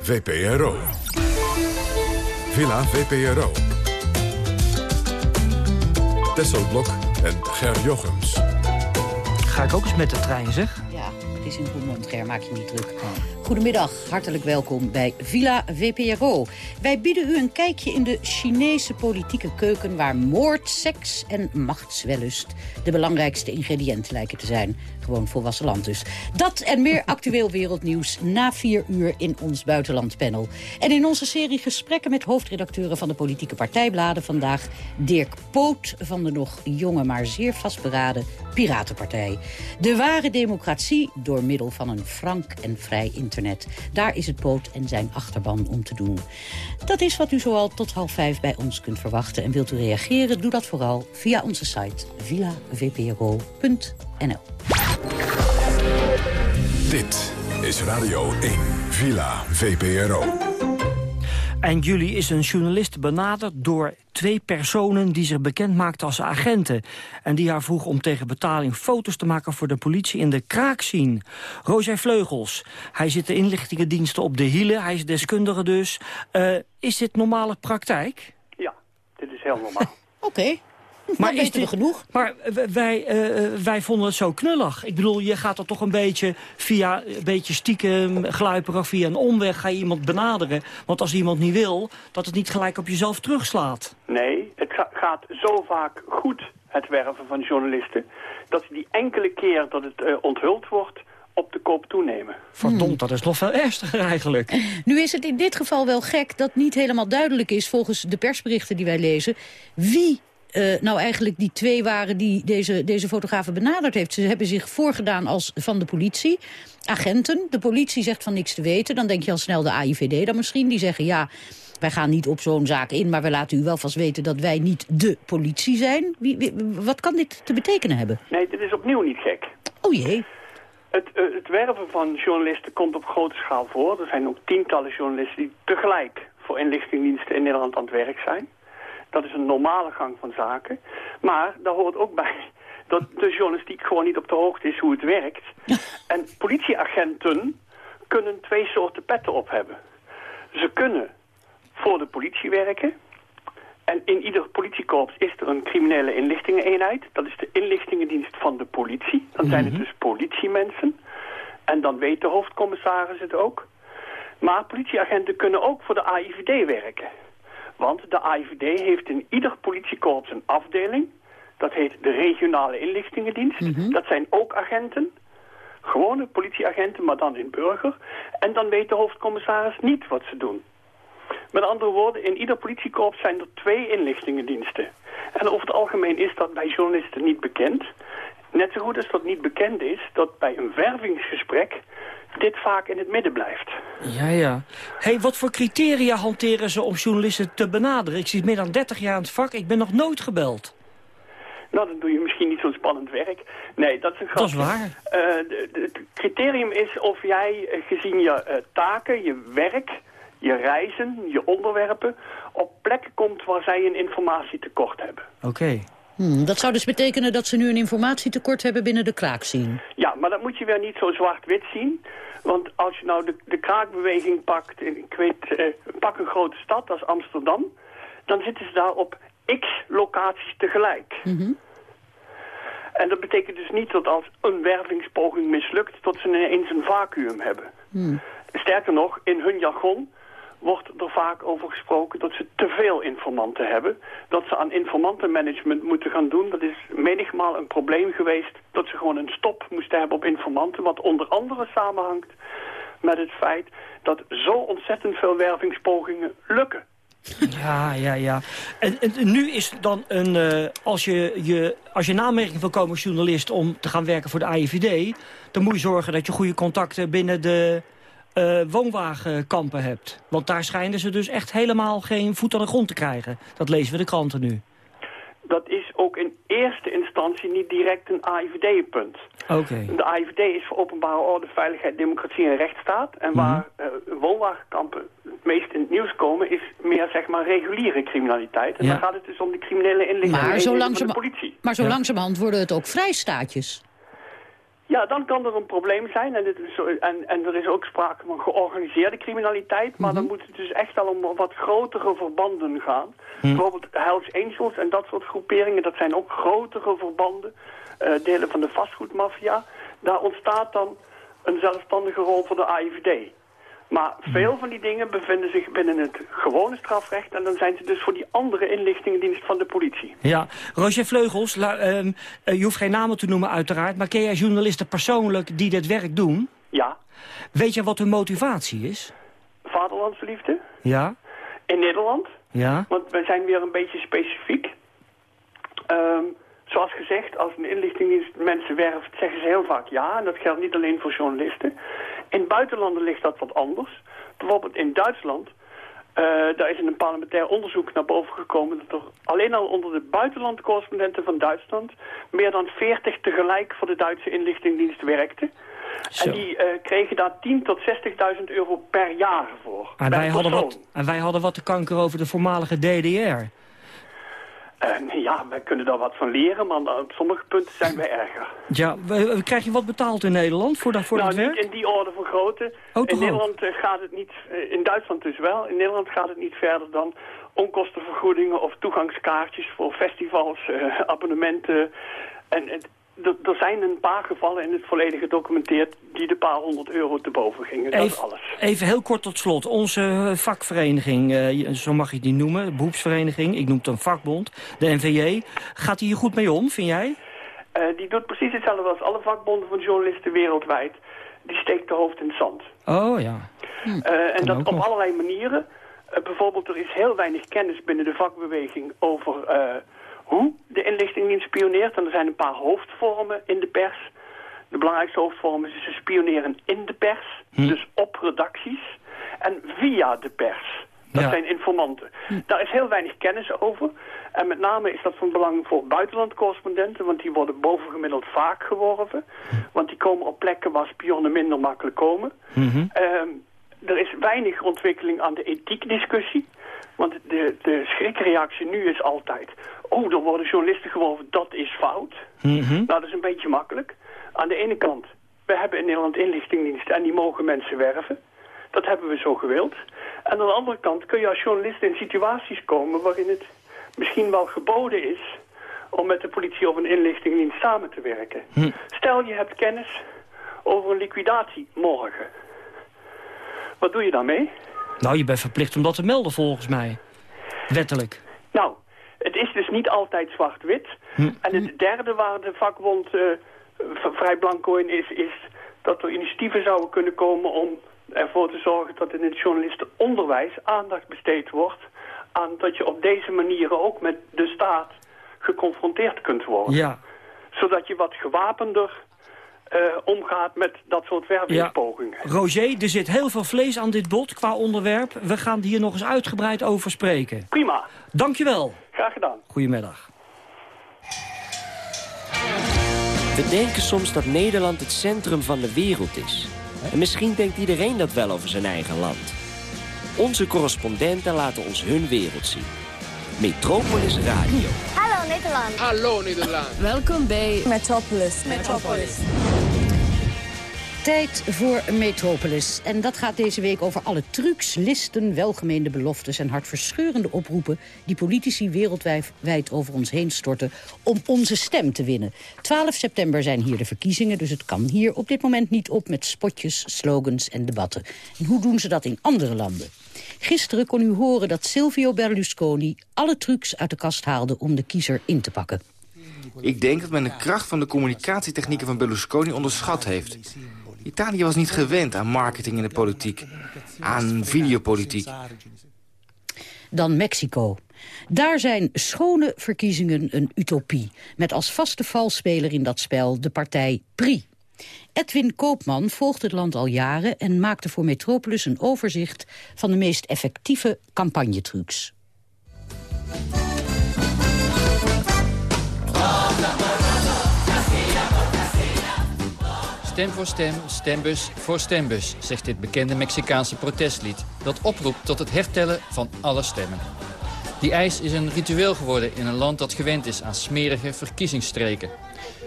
S1: VPRO. Villa VPRO. Tesselblok en Ger Jochems.
S21: Ga ik ook eens met de trein, zeg?
S22: Is in Roermond, Ger, maak je niet druk. Goedemiddag, hartelijk welkom bij Villa VPRO. Wij bieden u een kijkje in de Chinese politieke keuken... waar moord, seks en machtswellust de belangrijkste ingrediënten lijken te zijn. Gewoon volwassen land dus. Dat en meer actueel wereldnieuws na vier uur in ons buitenlandpanel. En in onze serie gesprekken met hoofdredacteuren van de politieke partijbladen... vandaag Dirk Poot van de nog jonge maar zeer vastberaden Piratenpartij. De ware democratie door middel van een frank en vrij internet. Daar is het Poot en zijn achterban om te doen. Dat is wat u zoal tot half vijf bij ons kunt verwachten. En wilt u reageren, doe dat vooral via onze site villavpro.nl.
S1: Dit is Radio 1. Villa VPRO.
S21: Eind juli is een journalist benaderd door twee personen die zich bekend maakten als agenten. En die haar vroeg om tegen betaling foto's te maken voor de politie in de kraakscene. Roger Vleugels, hij zit de inlichtingendiensten op de hielen, hij is deskundige dus. Eh, is dit normale praktijk?
S23: Ja, dit is heel normaal.
S22: Oké.
S21: Maar is dit,
S22: we genoeg.
S21: Maar wij, eh, wij vonden het zo knullig. Ik bedoel, je gaat er toch een beetje via een beetje stiekem gluiperig via een omweg ga je iemand benaderen. Want als iemand niet wil, dat het niet gelijk op jezelf terugslaat.
S23: Nee, het ga- gaat zo vaak goed, het werven van journalisten... dat die enkele keer dat het eh, onthuld wordt, op de koop toenemen.
S21: Verdomd, dat is nog veel ernstiger eigenlijk.
S22: Nu is het in dit geval wel gek dat niet helemaal duidelijk is... volgens de persberichten die wij lezen... wie eh, nou eigenlijk die twee waren die deze, deze fotografen benaderd heeft. Ze hebben zich voorgedaan als van de politie. Agenten. De politie zegt van niks te weten. Dan denk je al snel de AIVD dan misschien. Die zeggen ja, wij gaan niet op zo'n zaak in... maar we laten u wel vast weten dat wij niet de politie zijn. Wie, wie- wat kan dit te betekenen hebben?
S23: Nee, dit is opnieuw niet gek.
S22: Oh jee.
S23: Het, eh, het werven van journalisten komt op grote schaal voor. Er zijn ook tientallen journalisten die tegelijk voor inlichtingendiensten in Nederland aan het werk zijn. Dat is een normale gang van zaken. Maar daar hoort ook bij dat de journalistiek gewoon niet op de hoogte is hoe het werkt. En politieagenten kunnen twee soorten petten op hebben. Ze kunnen voor de politie werken. En in ieder politiekorps is er een criminele inlichtingeneenheid. Dat is de inlichtingendienst van de politie. Dan zijn het dus politiemensen. En dan weet de hoofdcommissaris het ook. Maar politieagenten kunnen ook voor de AIVD werken. Want de AIVD heeft in ieder politiekorps een afdeling. Dat heet de regionale inlichtingendienst. Dat zijn ook agenten. Gewone politieagenten, maar dan in burger. En dan weet de hoofdcommissaris niet wat ze doen. Met andere woorden, in ieder politiekorps zijn er twee inlichtingendiensten. En over het algemeen is dat bij journalisten niet bekend. Net zo goed als dat niet bekend is dat bij een wervingsgesprek dit vaak in het midden blijft.
S21: Ja, ja. hey, wat voor criteria hanteren ze om journalisten te benaderen? Ik zit meer dan 30 jaar in het vak, ik ben nog nooit gebeld.
S23: Nou, dan doe je misschien niet zo'n spannend werk. Nee, dat is een
S21: Dat is waar.
S23: Eh, het criterium is of jij, eh, gezien je eh, taken, je werk, je reizen, je onderwerpen... op plekken komt waar zij een informatietekort hebben.
S21: Oké.
S22: Hmm, dat zou dus betekenen dat ze nu een informatietekort hebben binnen de kraakscene.
S23: Ja, maar dat moet je weer niet zo zwart-wit zien. Want als je nou de, de kraakbeweging pakt, ik weet, eh, pak een grote stad als Amsterdam, dan zitten ze daar op x locaties tegelijk. En dat betekent dus niet dat als een wervingspoging mislukt, dat ze ineens een vacuüm hebben. Sterker nog, in hun jargon wordt er vaak over gesproken dat ze te veel informanten hebben. Dat ze aan informantenmanagement moeten gaan doen. Dat is menigmaal een probleem geweest dat ze gewoon een stop moesten hebben op informanten. Wat onder andere samenhangt met het feit dat zo ontzettend veel wervingspogingen lukken.
S21: Ja, ja, ja. En, nu is dan een... eh, als, je, je, als je in aanmerking wil komen als journalist om te gaan werken voor de AIVD... dan moet je zorgen dat je goede contacten binnen de eh, woonwagenkampen hebt. Want daar schijnen ze dus echt helemaal geen voet aan de grond te krijgen. Dat lezen we de kranten nu.
S23: Dat is ook in eerste instantie niet direct een AIVD-punt.
S21: Oké.
S23: De AIVD is voor openbare orde, veiligheid, democratie en rechtsstaat. En waar eh, woonwagenkampen het meest in het nieuws komen... is meer zeg maar reguliere criminaliteit. En
S22: Ja.
S23: dan gaat het dus om de criminele inlichtingen
S22: Maar zo,
S23: van de politie.
S22: maar zo langzamerhand worden het ook vrijstaatjes.
S23: Ja, dan kan er een probleem zijn. En, dit is en, en er is ook sprake van georganiseerde criminaliteit. Maar dan moet het dus echt al om wat grotere verbanden gaan. Bijvoorbeeld Hells Angels en dat soort groeperingen. Dat zijn ook grotere verbanden. eh, delen van de vastgoedmafia. Daar ontstaat dan een zelfstandige rol voor de AIVD. Maar veel van die dingen bevinden zich binnen het gewone strafrecht. En dan zijn ze dus voor die andere inlichtingendienst van de politie.
S21: Ja, Roger Vleugels, la- ehm, eh, je hoeft geen namen te noemen uiteraard... maar ken jij journalisten persoonlijk die dit werk doen?
S23: Ja,
S21: Weet je wat hun motivatie is?
S23: vaderlandsliefde
S21: Ja?
S23: in Nederland.
S21: Ja?
S23: Want wij zijn weer een beetje specifiek. Ehm, zoals gezegd, als een inlichtingendienst mensen werft, zeggen ze heel vaak ja. En dat geldt niet alleen voor journalisten. In buitenlanden ligt dat wat anders. Bijvoorbeeld in Duitsland, eh, daar is in een parlementair onderzoek naar boven gekomen... dat er alleen al onder de buitenlandcorrespondenten van Duitsland... meer dan 40 tegelijk voor de Duitse inlichtingendienst werkten. En die eh, kregen daar 10 tot 60.000 euro per jaar voor.
S21: En wij, hadden wat, en wij hadden wat te kanker over de voormalige DDR.
S23: Eh, ja, wij kunnen daar wat van leren, maar op sommige punten zijn wij erger.
S21: Ja, krijg je wat betaald in Nederland voor, dat, voor
S23: nou,
S21: dat werk?
S23: niet in die orde van grootte.
S21: Oh,
S23: in Nederland eh, gaat het niet, eh, in Duitsland dus wel, in Nederland gaat het niet verder dan onkostenvergoedingen of toegangskaartjes voor festivals, eh, abonnementen. En het- er- zijn een paar gevallen in het verleden gedocumenteerd die de paar honderd euro te boven gingen. Dat is
S21: Even,
S23: alles.
S21: even heel kort tot slot. Onze eh, vakvereniging, eh, zo mag je niet noemen, beroepsvereniging, ik noem het een vakbond, de NVJ. Gaat die hier goed mee om, vind jij?
S23: Eh, die doet precies hetzelfde als alle vakbonden van journalisten wereldwijd. Die steekt de hoofd in het zand.
S21: Oh ja.
S23: Eh, en dat op
S21: nog.
S23: allerlei manieren. Eh, bijvoorbeeld, er is heel weinig kennis binnen de vakbeweging over eh, hoe de inlichtingendienst spioneert. En er zijn een paar hoofdvormen in de pers. De belangrijkste hoofdvorm is ze spioneren in de pers, dus op redacties, en via de pers. Dat
S21: Ja.
S23: zijn informanten. Daar is heel weinig kennis over. En met name is dat van belang voor buitenlandcorrespondenten, want die worden bovengemiddeld vaak geworven. Want die komen op plekken waar spionnen minder makkelijk komen. Ehm, er is weinig ontwikkeling aan de ethiekdiscussie. Want de, de schrikreactie nu is altijd... oh, er worden journalisten geworven, dat is fout. Nou, dat is een beetje makkelijk. Aan de ene kant, we hebben in Nederland inlichtingendiensten... en die mogen mensen werven. Dat hebben we zo gewild. En aan de andere kant kun je als journalist in situaties komen... waarin het misschien wel geboden is... om met de politie of een inlichtingendienst samen te werken. Stel, je hebt kennis over een liquidatie morgen. Wat doe je dan mee?
S21: Nou, je bent verplicht om dat te melden volgens mij. Wettelijk.
S23: Nou, het is dus niet altijd zwart-wit. En het derde waar de vakbond v- vrij blanco in is... is dat er initiatieven zouden kunnen komen om ervoor te zorgen... dat in het journalistenonderwijs aandacht besteed wordt... aan dat je op deze manieren ook met de staat geconfronteerd kunt worden.
S21: Ja.
S23: Zodat je wat gewapender omgaat met dat soort wervingspogingen.
S21: Roger, er zit heel veel vlees aan dit bod qua onderwerp. We gaan hier nog eens uitgebreid over spreken.
S23: Prima.
S21: Dankjewel.
S23: Graag gedaan.
S21: Goedemiddag.
S24: We denken soms dat Nederland het centrum van de wereld is. En misschien denkt iedereen dat wel over zijn eigen land. Onze correspondenten laten ons hun wereld zien. Metropolis Radio.
S25: Hallo Nederland. Hallo Nederland.
S6: Welkom bij
S25: Metropolis. Metropolis.
S22: Tijd voor Metropolis. En dat gaat deze week over alle trucs, listen, welgemeende beloftes... en hartverscheurende oproepen die politici wereldwijd over ons heen storten... om onze stem te winnen. 12 september zijn hier de verkiezingen, dus het kan hier op dit moment niet op... met spotjes, slogans en debatten. En hoe doen ze dat in andere landen? Gisteren kon u horen dat Silvio Berlusconi alle trucs uit de kast haalde... om de kiezer in te pakken.
S25: Ik denk dat men de kracht van de communicatietechnieken van Berlusconi onderschat heeft. Italië was niet gewend aan marketing in de politiek. Aan videopolitiek.
S22: Dan Mexico. Daar zijn schone verkiezingen een utopie. Met als vaste valspeler in dat spel de partij PRI. Edwin Koopman volgt het land al jaren... en maakte voor Metropolis een overzicht van de meest effectieve campagnetrucs.
S26: Stem voor stem, stembus voor stembus, zegt dit bekende Mexicaanse protestlied... dat oproept tot het hertellen van alle stemmen. Die eis is een ritueel geworden in een land dat gewend is aan smerige verkiezingsstreken.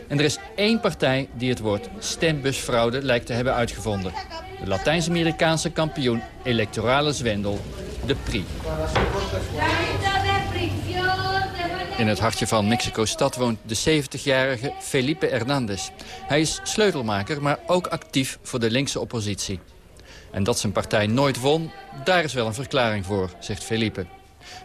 S26: En er is één partij die het woord stembusfraude lijkt te hebben uitgevonden. De Latijns-Amerikaanse kampioen electorale zwendel, de PRI. In het hartje van Mexico-stad woont de 70-jarige Felipe Hernandez. Hij is sleutelmaker, maar ook actief voor de linkse oppositie. En dat zijn partij nooit won, daar is wel een verklaring voor, zegt Felipe.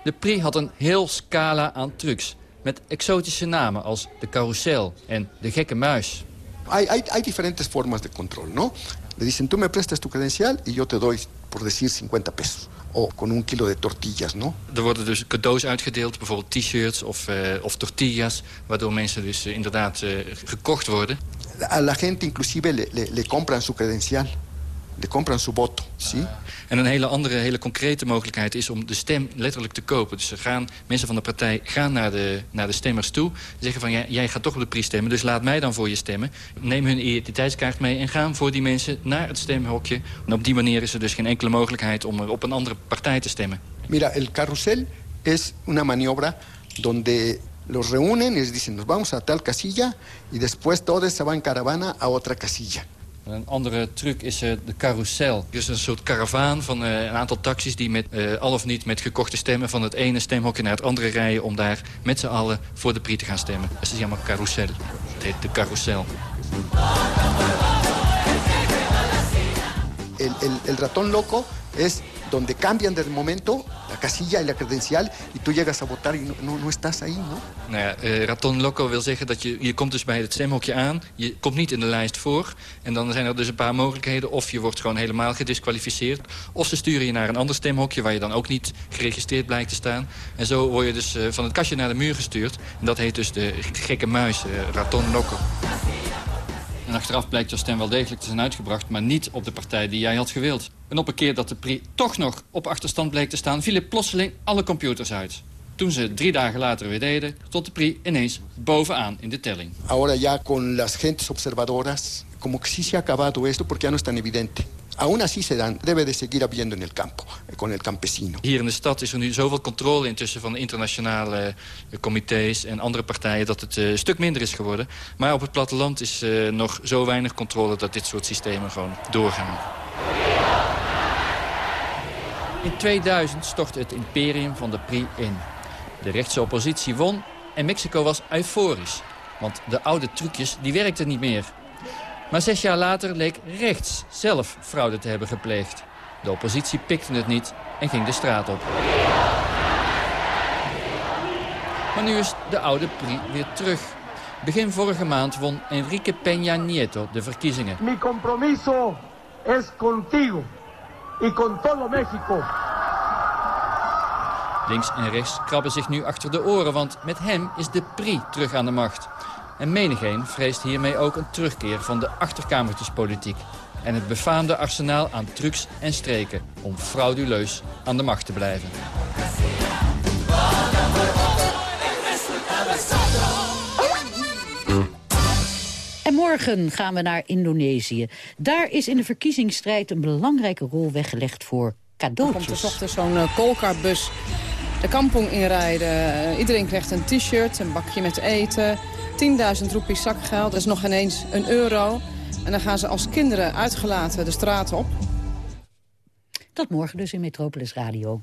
S26: De PRI had een heel scala aan trucs. Met exotische namen als de carousel en de gekke muis.
S27: Hay, hay, hay diferentes formas de control, ¿no? Le dicen, tú me prestas tu credencial y yo te doy, por decir, 50 pesos. O con un kilo de tortillas, ¿no?
S26: Er worden dus cadeaus uitgedeeld, bijvoorbeeld t-shirts of, eh, of tortillas... waardoor mensen dus eh, inderdaad eh, gekocht worden.
S27: A la gente inclusive le, le, le compran su credencial. Le compran su voto, ¿sí?
S26: En een hele andere, hele concrete mogelijkheid is om de stem letterlijk te kopen. Dus ze gaan, mensen van de partij gaan naar de, naar de stemmers toe. Zeggen van, ja, jij gaat toch op de PRI stemmen, dus laat mij dan voor je stemmen. Neem hun identiteitskaart mee en gaan voor die mensen naar het stemhokje. En op die manier is er dus geen enkele mogelijkheid om op een andere partij te stemmen.
S27: Mira, el carrusel es una maniobra donde los reúnen y les dicen, nos vamos a tal casilla y después todos se van caravana a otra casilla.
S26: Een andere truc is eh, de carousel. Dus een soort karavaan van eh, een aantal taxis... die met, eh, al of niet met gekochte stemmen van het ene stemhokje naar het andere rijden... om daar met z'n allen voor de PRI te gaan stemmen. Dat is helemaal carousel. Het heet de carousel.
S27: El, el, el ratón loco es donde cambian de momento y la credencial y tú llegas a votar y no, no, no ahí, ¿no?
S26: Nou ja, eh, Raton Loco wil zeggen dat je, je komt dus bij het stemhokje aan. Je komt niet in de lijst voor. En dan zijn er dus een paar mogelijkheden. Of je wordt gewoon helemaal gedisqualificeerd. Of ze sturen je naar een ander stemhokje waar je dan ook niet geregistreerd blijkt te staan. En zo word je dus eh, van het kastje naar de muur gestuurd. En dat heet dus de gekke muis, eh, Raton Loco. En achteraf blijkt jouw stem wel degelijk te zijn uitgebracht... maar niet op de partij die jij had gewild. En op een keer dat de PRI toch nog op achterstand bleek te staan... vielen plotseling alle computers uit. Toen ze drie dagen later weer deden... stond de PRI ineens bovenaan in de telling.
S27: Ahora ya con las gentes observadoras, como que sí se ha acabado esto porque ya no es tan evidente. Aún así se dan, debe de seguir habiendo en el campo, eh, con el campesino.
S26: Hier in de stad is er nu zoveel controle intussen van de internationale eh, comité's en andere partijen dat het eh, een stuk minder is geworden. Maar op het platteland is eh, nog zo weinig controle dat dit soort systemen gewoon doorgaan. In 2000 stortte het imperium van de PRI in. De rechtse oppositie won en Mexico was euforisch. Want de oude trucjes die werkten niet meer. Maar zes jaar later leek rechts zelf fraude te hebben gepleegd. De oppositie pikte het niet en ging de straat op. Maar nu is de oude PRI weer terug. Begin vorige maand won Enrique Peña Nieto de verkiezingen.
S28: Mi compromiso es contigo y con todo México.
S26: Links en rechts krabben zich nu achter de oren, want met hem is de PRI terug aan de macht. En menigeen vreest hiermee ook een terugkeer van de achterkamertjespolitiek... en het befaamde arsenaal aan trucs en streken om frauduleus aan de macht te blijven.
S22: En morgen gaan we naar Indonesië. Daar is in de verkiezingsstrijd een belangrijke rol weggelegd voor
S29: Er
S22: cadeautjes.
S29: komt er ochtends zo'n uh, koolkarbus de kampong inrijden. Eh, iedereen krijgt een t-shirt, een bakje met eten. 10.000 roepies zakgeld, dat is nog ineens een euro. En dan gaan ze als kinderen uitgelaten de straat op.
S22: Dat morgen dus in Metropolis Radio.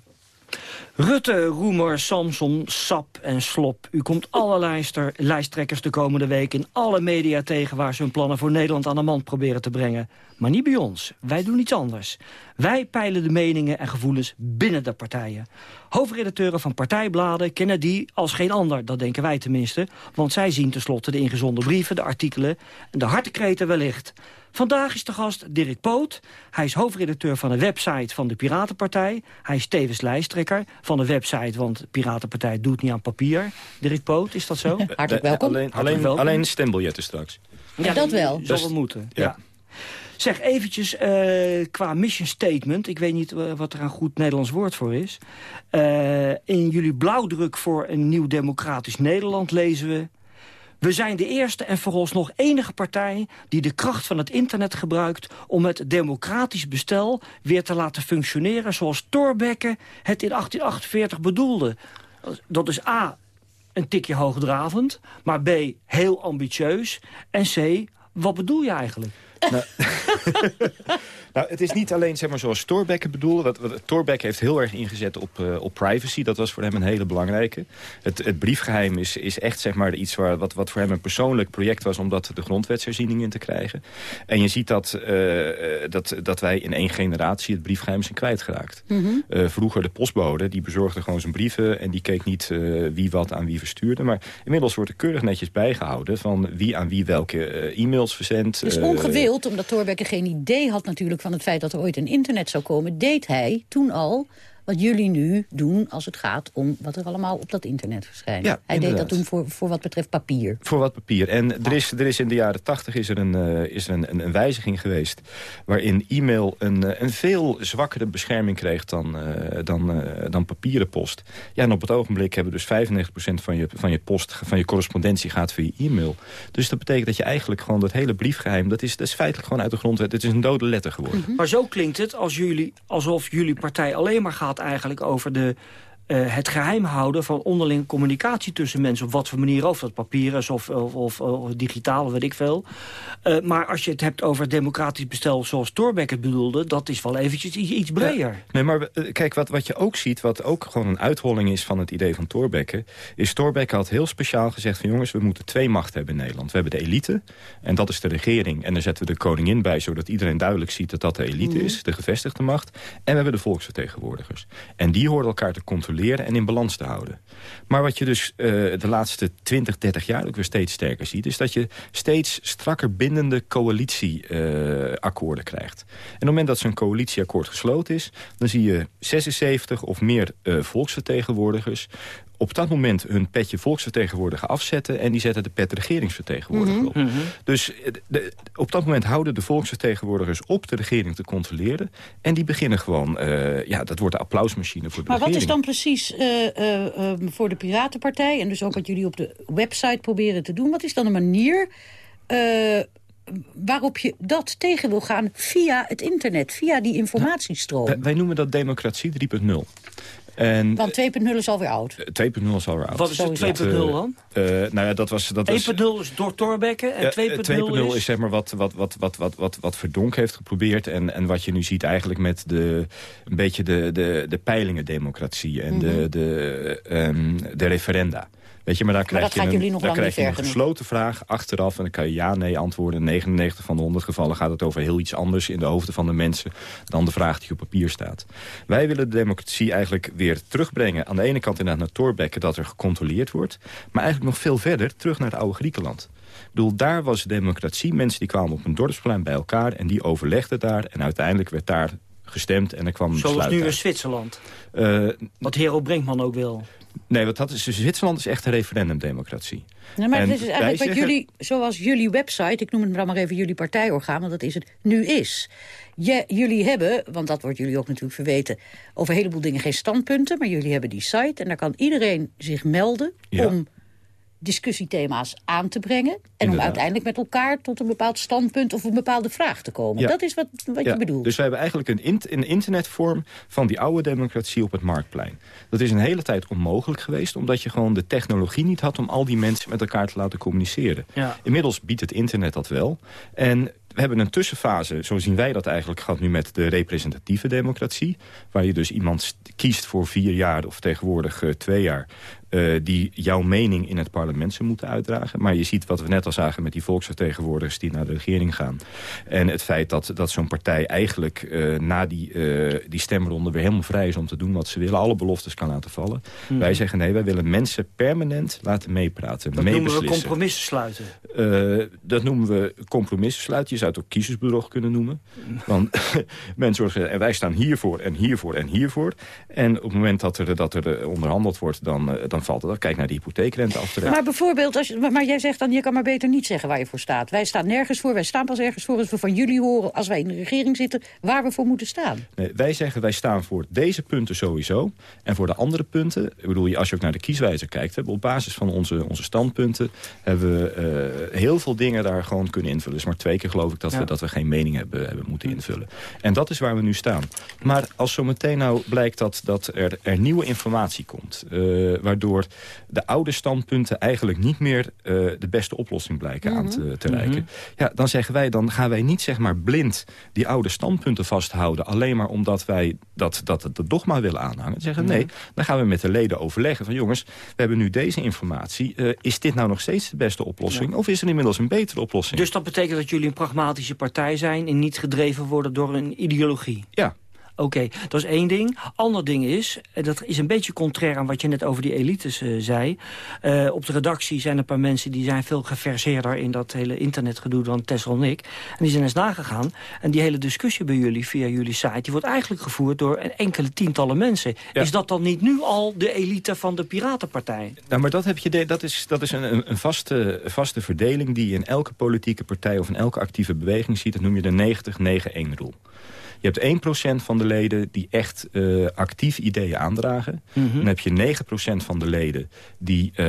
S21: Rutte, Roemer, Samson, Sap en Slop. U komt alle lijsttrekkers de komende week in alle media tegen... waar ze hun plannen voor Nederland aan de man proberen te brengen. Maar niet bij ons. Wij doen iets anders. Wij peilen de meningen en gevoelens binnen de partijen. Hoofdredacteuren van partijbladen kennen die als geen ander. Dat denken wij tenminste. Want zij zien tenslotte de ingezonden brieven, de artikelen... en de hartekreten wellicht. Vandaag is de gast Dirk Poot. Hij is hoofdredacteur van de website van de Piratenpartij. Hij is tevens lijsttrekker van de website, want de Piratenpartij doet niet aan papier. Dirk Poot, is dat zo?
S22: Hartelijk welkom.
S30: Alleen, alleen,
S22: welkom.
S30: alleen stembiljetten straks.
S22: Ja, dat wel.
S21: Zal wel moeten,
S30: Ja.
S21: ja. Zeg eventjes eh, qua mission statement. Ik weet niet eh, wat er een goed Nederlands woord voor is. Eh, in jullie blauwdruk voor een nieuw democratisch Nederland lezen we... We zijn de eerste en vooralsnog enige partij die de kracht van het internet gebruikt om het democratisch bestel weer te laten functioneren zoals Thorbecke het in 1848 bedoelde. Dat is A, een tikje hoogdravend, maar B, heel ambitieus en C, wat bedoel je eigenlijk?
S30: Nou, het is niet alleen zeg maar, zoals Thorbecke bedoelde. Wat, wat, Thorbecke heeft heel erg ingezet op, eh, op privacy. Dat was voor hem een hele belangrijke. Het, het briefgeheim is, is echt zeg maar, iets waar, wat, wat voor hem een persoonlijk project was... om dat de grondwetsherziening in te krijgen. En je ziet dat, eh, dat, dat wij in één generatie het briefgeheim zijn kwijtgeraakt. Eh, vroeger de postbode, die bezorgde gewoon zijn brieven... en die keek niet eh, wie wat aan wie verstuurde. Maar inmiddels wordt er keurig netjes bijgehouden... van wie aan wie welke e-mails verzendt.
S22: Dus
S30: eh,
S22: omdat Thorbecke geen idee had natuurlijk van het feit dat er ooit een internet zou komen... deed hij toen al wat jullie nu doen als het gaat om wat er allemaal op dat internet verschijnt.
S30: Ja,
S22: hij deed dat toen voor, voor wat betreft papier.
S30: Voor wat papier. En er is, er is in de jaren tachtig is er, een, eh, is er een, een, een wijziging geweest... waarin e-mail een, eh, een veel zwakkere bescherming kreeg dan, eh, dan, eh, dan papieren post. Ja, en op het ogenblik hebben dus 95% van je, van je post, van je correspondentie gaat via e-mail. Dus dat betekent dat je eigenlijk gewoon dat hele briefgeheim... dat is, dat is feitelijk gewoon uit de grondwet. Het is een dode letter geworden.
S21: Maar zo klinkt het als jullie, alsof jullie partij alleen maar gaat eigenlijk over de, eh, het geheim houden van onderlinge communicatie tussen mensen. Op wat voor manier, of dat papier is of, of, of, of digitaal, of weet ik veel. Eh, maar als je het hebt over democratisch bestel zoals Thorbecke het bedoelde... dat is wel eventjes iets, iets breder.
S30: Nee, maar eh, kijk, wat, wat je ook ziet, wat ook gewoon een uitholling is van het idee van Thorbecke... is Thorbecke had heel speciaal gezegd van jongens, we moeten twee machten hebben in Nederland. We hebben de elite, en dat is de regering. En daar zetten we de koningin bij, zodat iedereen duidelijk ziet dat dat de elite
S31: Mhm.
S30: is, de gevestigde macht. En we hebben de volksvertegenwoordigers. En die horen elkaar te controleren en in balans te houden. Maar wat je dus eh, de laatste 20, 30 jaar ook weer steeds sterker ziet... is dat je steeds strakker bindende coalitieakkoorden krijgt. En op het moment dat zo'n coalitieakkoord gesloten is... dan zie je 76 of meer eh, volksvertegenwoordigers op dat moment hun petje volksvertegenwoordiger afzetten... en die zetten de pet regeringsvertegenwoordiger op. Dus eh, de- op dat moment houden de volksvertegenwoordigers op de regering te controleren. En die beginnen gewoon, eh, ja, dat wordt de applausmachine voor de
S22: Maar wat
S30: regering.
S22: is dan precies eh, eh, eh, voor de Piratenpartij... en dus ook wat jullie op de website proberen te doen... wat is dan een manier eh, waarop je dat tegen wil gaan via het internet... via die informatiestroom?
S30: Wij, wij noemen dat democratie 3.0. En
S22: Want 2.0 is alweer oud.
S30: 2.0 is alweer oud.
S21: Wat is het
S30: Dat,
S21: 2.0
S30: eh,
S21: dan?
S30: eh, nou ja, dat was... Dat was
S21: 1.0 is door Thorbecke en
S30: Ja,
S21: 2.0
S30: eh, 2.0
S21: is...
S30: zeg maar wat, wat, wat, wat, wat, wat, wat Verdonk heeft geprobeerd. En, en wat je nu ziet eigenlijk met de, een beetje de, de, de peilingendemocratie en
S22: Mhm.
S30: de, de, ehm, de referenda. Weet je, maar daar krijg
S22: dat
S30: je een,
S22: jullie nog
S30: daar krijg je een gesloten vraag achteraf. En dan kan je ja, nee antwoorden. In 99 van de 100 gevallen gaat het over heel iets anders in de hoofden van de mensen dan de vraag die op papier staat. Wij willen de democratie eigenlijk weer terugbrengen. Aan de ene kant inderdaad naar Thorbecke dat er gecontroleerd wordt. Maar eigenlijk nog veel verder terug naar het oude Griekenland. Ik bedoel, daar was democratie. Mensen die kwamen op een dorpsplein bij elkaar en die overlegden daar. En uiteindelijk werd daar gestemd en er kwam een
S21: Zoals
S30: besluit
S21: nu in
S30: uit.
S21: Zwitserland.
S30: Eh,
S21: Wat Hero Brinkman ook wil.
S30: nee, wat dat is, Zwitserland is echt een referendumdemocratie.
S22: Nee, maar
S30: En
S22: dit is eigenlijk wat
S30: zeggen-
S22: jullie, zoals jullie website, ik noem het dan maar even jullie partijorgaan, want dat is het, nu is. Je, jullie hebben, want dat wordt jullie ook natuurlijk verweten, over een heleboel dingen geen standpunten, maar jullie hebben die site en daar kan iedereen zich melden
S30: Ja.
S22: om discussiethema's aan te brengen en om uiteindelijk met elkaar tot een bepaald standpunt of een bepaalde vraag te komen.
S30: Ja.
S22: Dat is wat, wat
S30: Ja,
S22: je bedoelt.
S30: Dus we hebben eigenlijk een, int- een internetvorm van die oude democratie op het marktplein. Dat is een hele tijd onmogelijk geweest... omdat je gewoon de technologie niet had om al die mensen met elkaar te laten communiceren.
S21: Ja.
S30: Inmiddels biedt het internet dat wel. En we hebben een tussenfase, zo zien wij dat eigenlijk gehad nu met de representatieve democratie. Waar je dus iemand kiest voor vier jaar of tegenwoordig uh, twee jaar. Uh, die jouw mening in het parlement zou moeten uitdragen. Maar je ziet wat we net al zagen met die volksvertegenwoordigers die naar de regering gaan. En het feit dat, dat zo'n partij eigenlijk uh, na die, uh, die stemronde weer helemaal vrij is om te doen wat ze willen. Alle beloftes kan laten vallen.
S21: Mhm.
S30: Wij zeggen nee, wij willen mensen permanent laten meepraten.
S21: Dat noemen we compromissen sluiten.
S30: Dat noemen we compromissen sluiten. Je zou het ook kiezersbedrog kunnen noemen. Want mensen zeggen, en wij staan hiervoor en hiervoor en hiervoor. En op het moment dat er, dat er onderhandeld wordt, dan, dan valt het. Kijk naar die hypotheekrente af te
S22: Maar bijvoorbeeld, als je, maar jij zegt dan, je kan maar beter niet zeggen waar je voor staat. Wij staan nergens voor, wij staan pas ergens voor als we van jullie horen, als wij in de regering zitten, waar we voor moeten staan.
S30: Nee, wij zeggen, wij staan voor deze punten sowieso. En voor de andere punten, ik bedoel, als je ook naar de kieswijzer kijkt, hebben op basis van onze, onze standpunten, hebben we uh, heel veel dingen daar gewoon kunnen invullen. Dus maar twee keer geloof ik dat, ja. we, dat we geen mening hebben, hebben moeten invullen. En dat is waar we nu staan. Maar als zo meteen nou blijkt dat, dat er, er nieuwe informatie komt... Uh, waardoor de oude standpunten eigenlijk niet meer uh, de beste oplossing blijken mm -hmm. aan te, te reiken... Mm -hmm. ja, dan zeggen wij, dan gaan wij niet zeg maar blind die oude standpunten vasthouden... alleen maar omdat wij dat, dat, dat dogma willen aanhangen. Zeggen
S21: Mhm.
S30: nee, dan gaan we met de leden overleggen van... jongens, we hebben nu deze informatie. Uh, is dit nou nog steeds de beste oplossing? Ja. Of is er inmiddels een betere oplossing?
S21: Dus dat betekent dat jullie een pragmatische partij zijn... en niet gedreven worden door een ideologie?
S30: Ja.
S21: Oké, okay, dat is één ding. Ander ding is, dat is een beetje contrair aan wat je net over die elites uh, zei. Uh, op de redactie zijn er een paar mensen die zijn veel geverseerder in dat hele internetgedoe dan Tessel en ik. En die zijn eens nagegaan. En die hele discussie bij jullie via jullie site, die wordt eigenlijk gevoerd door enkele tientallen mensen. Ja. Is dat dan niet nu al de elite van de Piratenpartij?
S30: Nou, maar dat, heb je dat is, dat is een, een vaste, vaste verdeling die je in elke politieke partij of in elke actieve beweging ziet. Dat noem je de 90-9-1-rol. Je hebt 1% van de leden die echt uh, actief ideeën aandragen. Mm -hmm. Dan heb je 9% van de leden die, uh,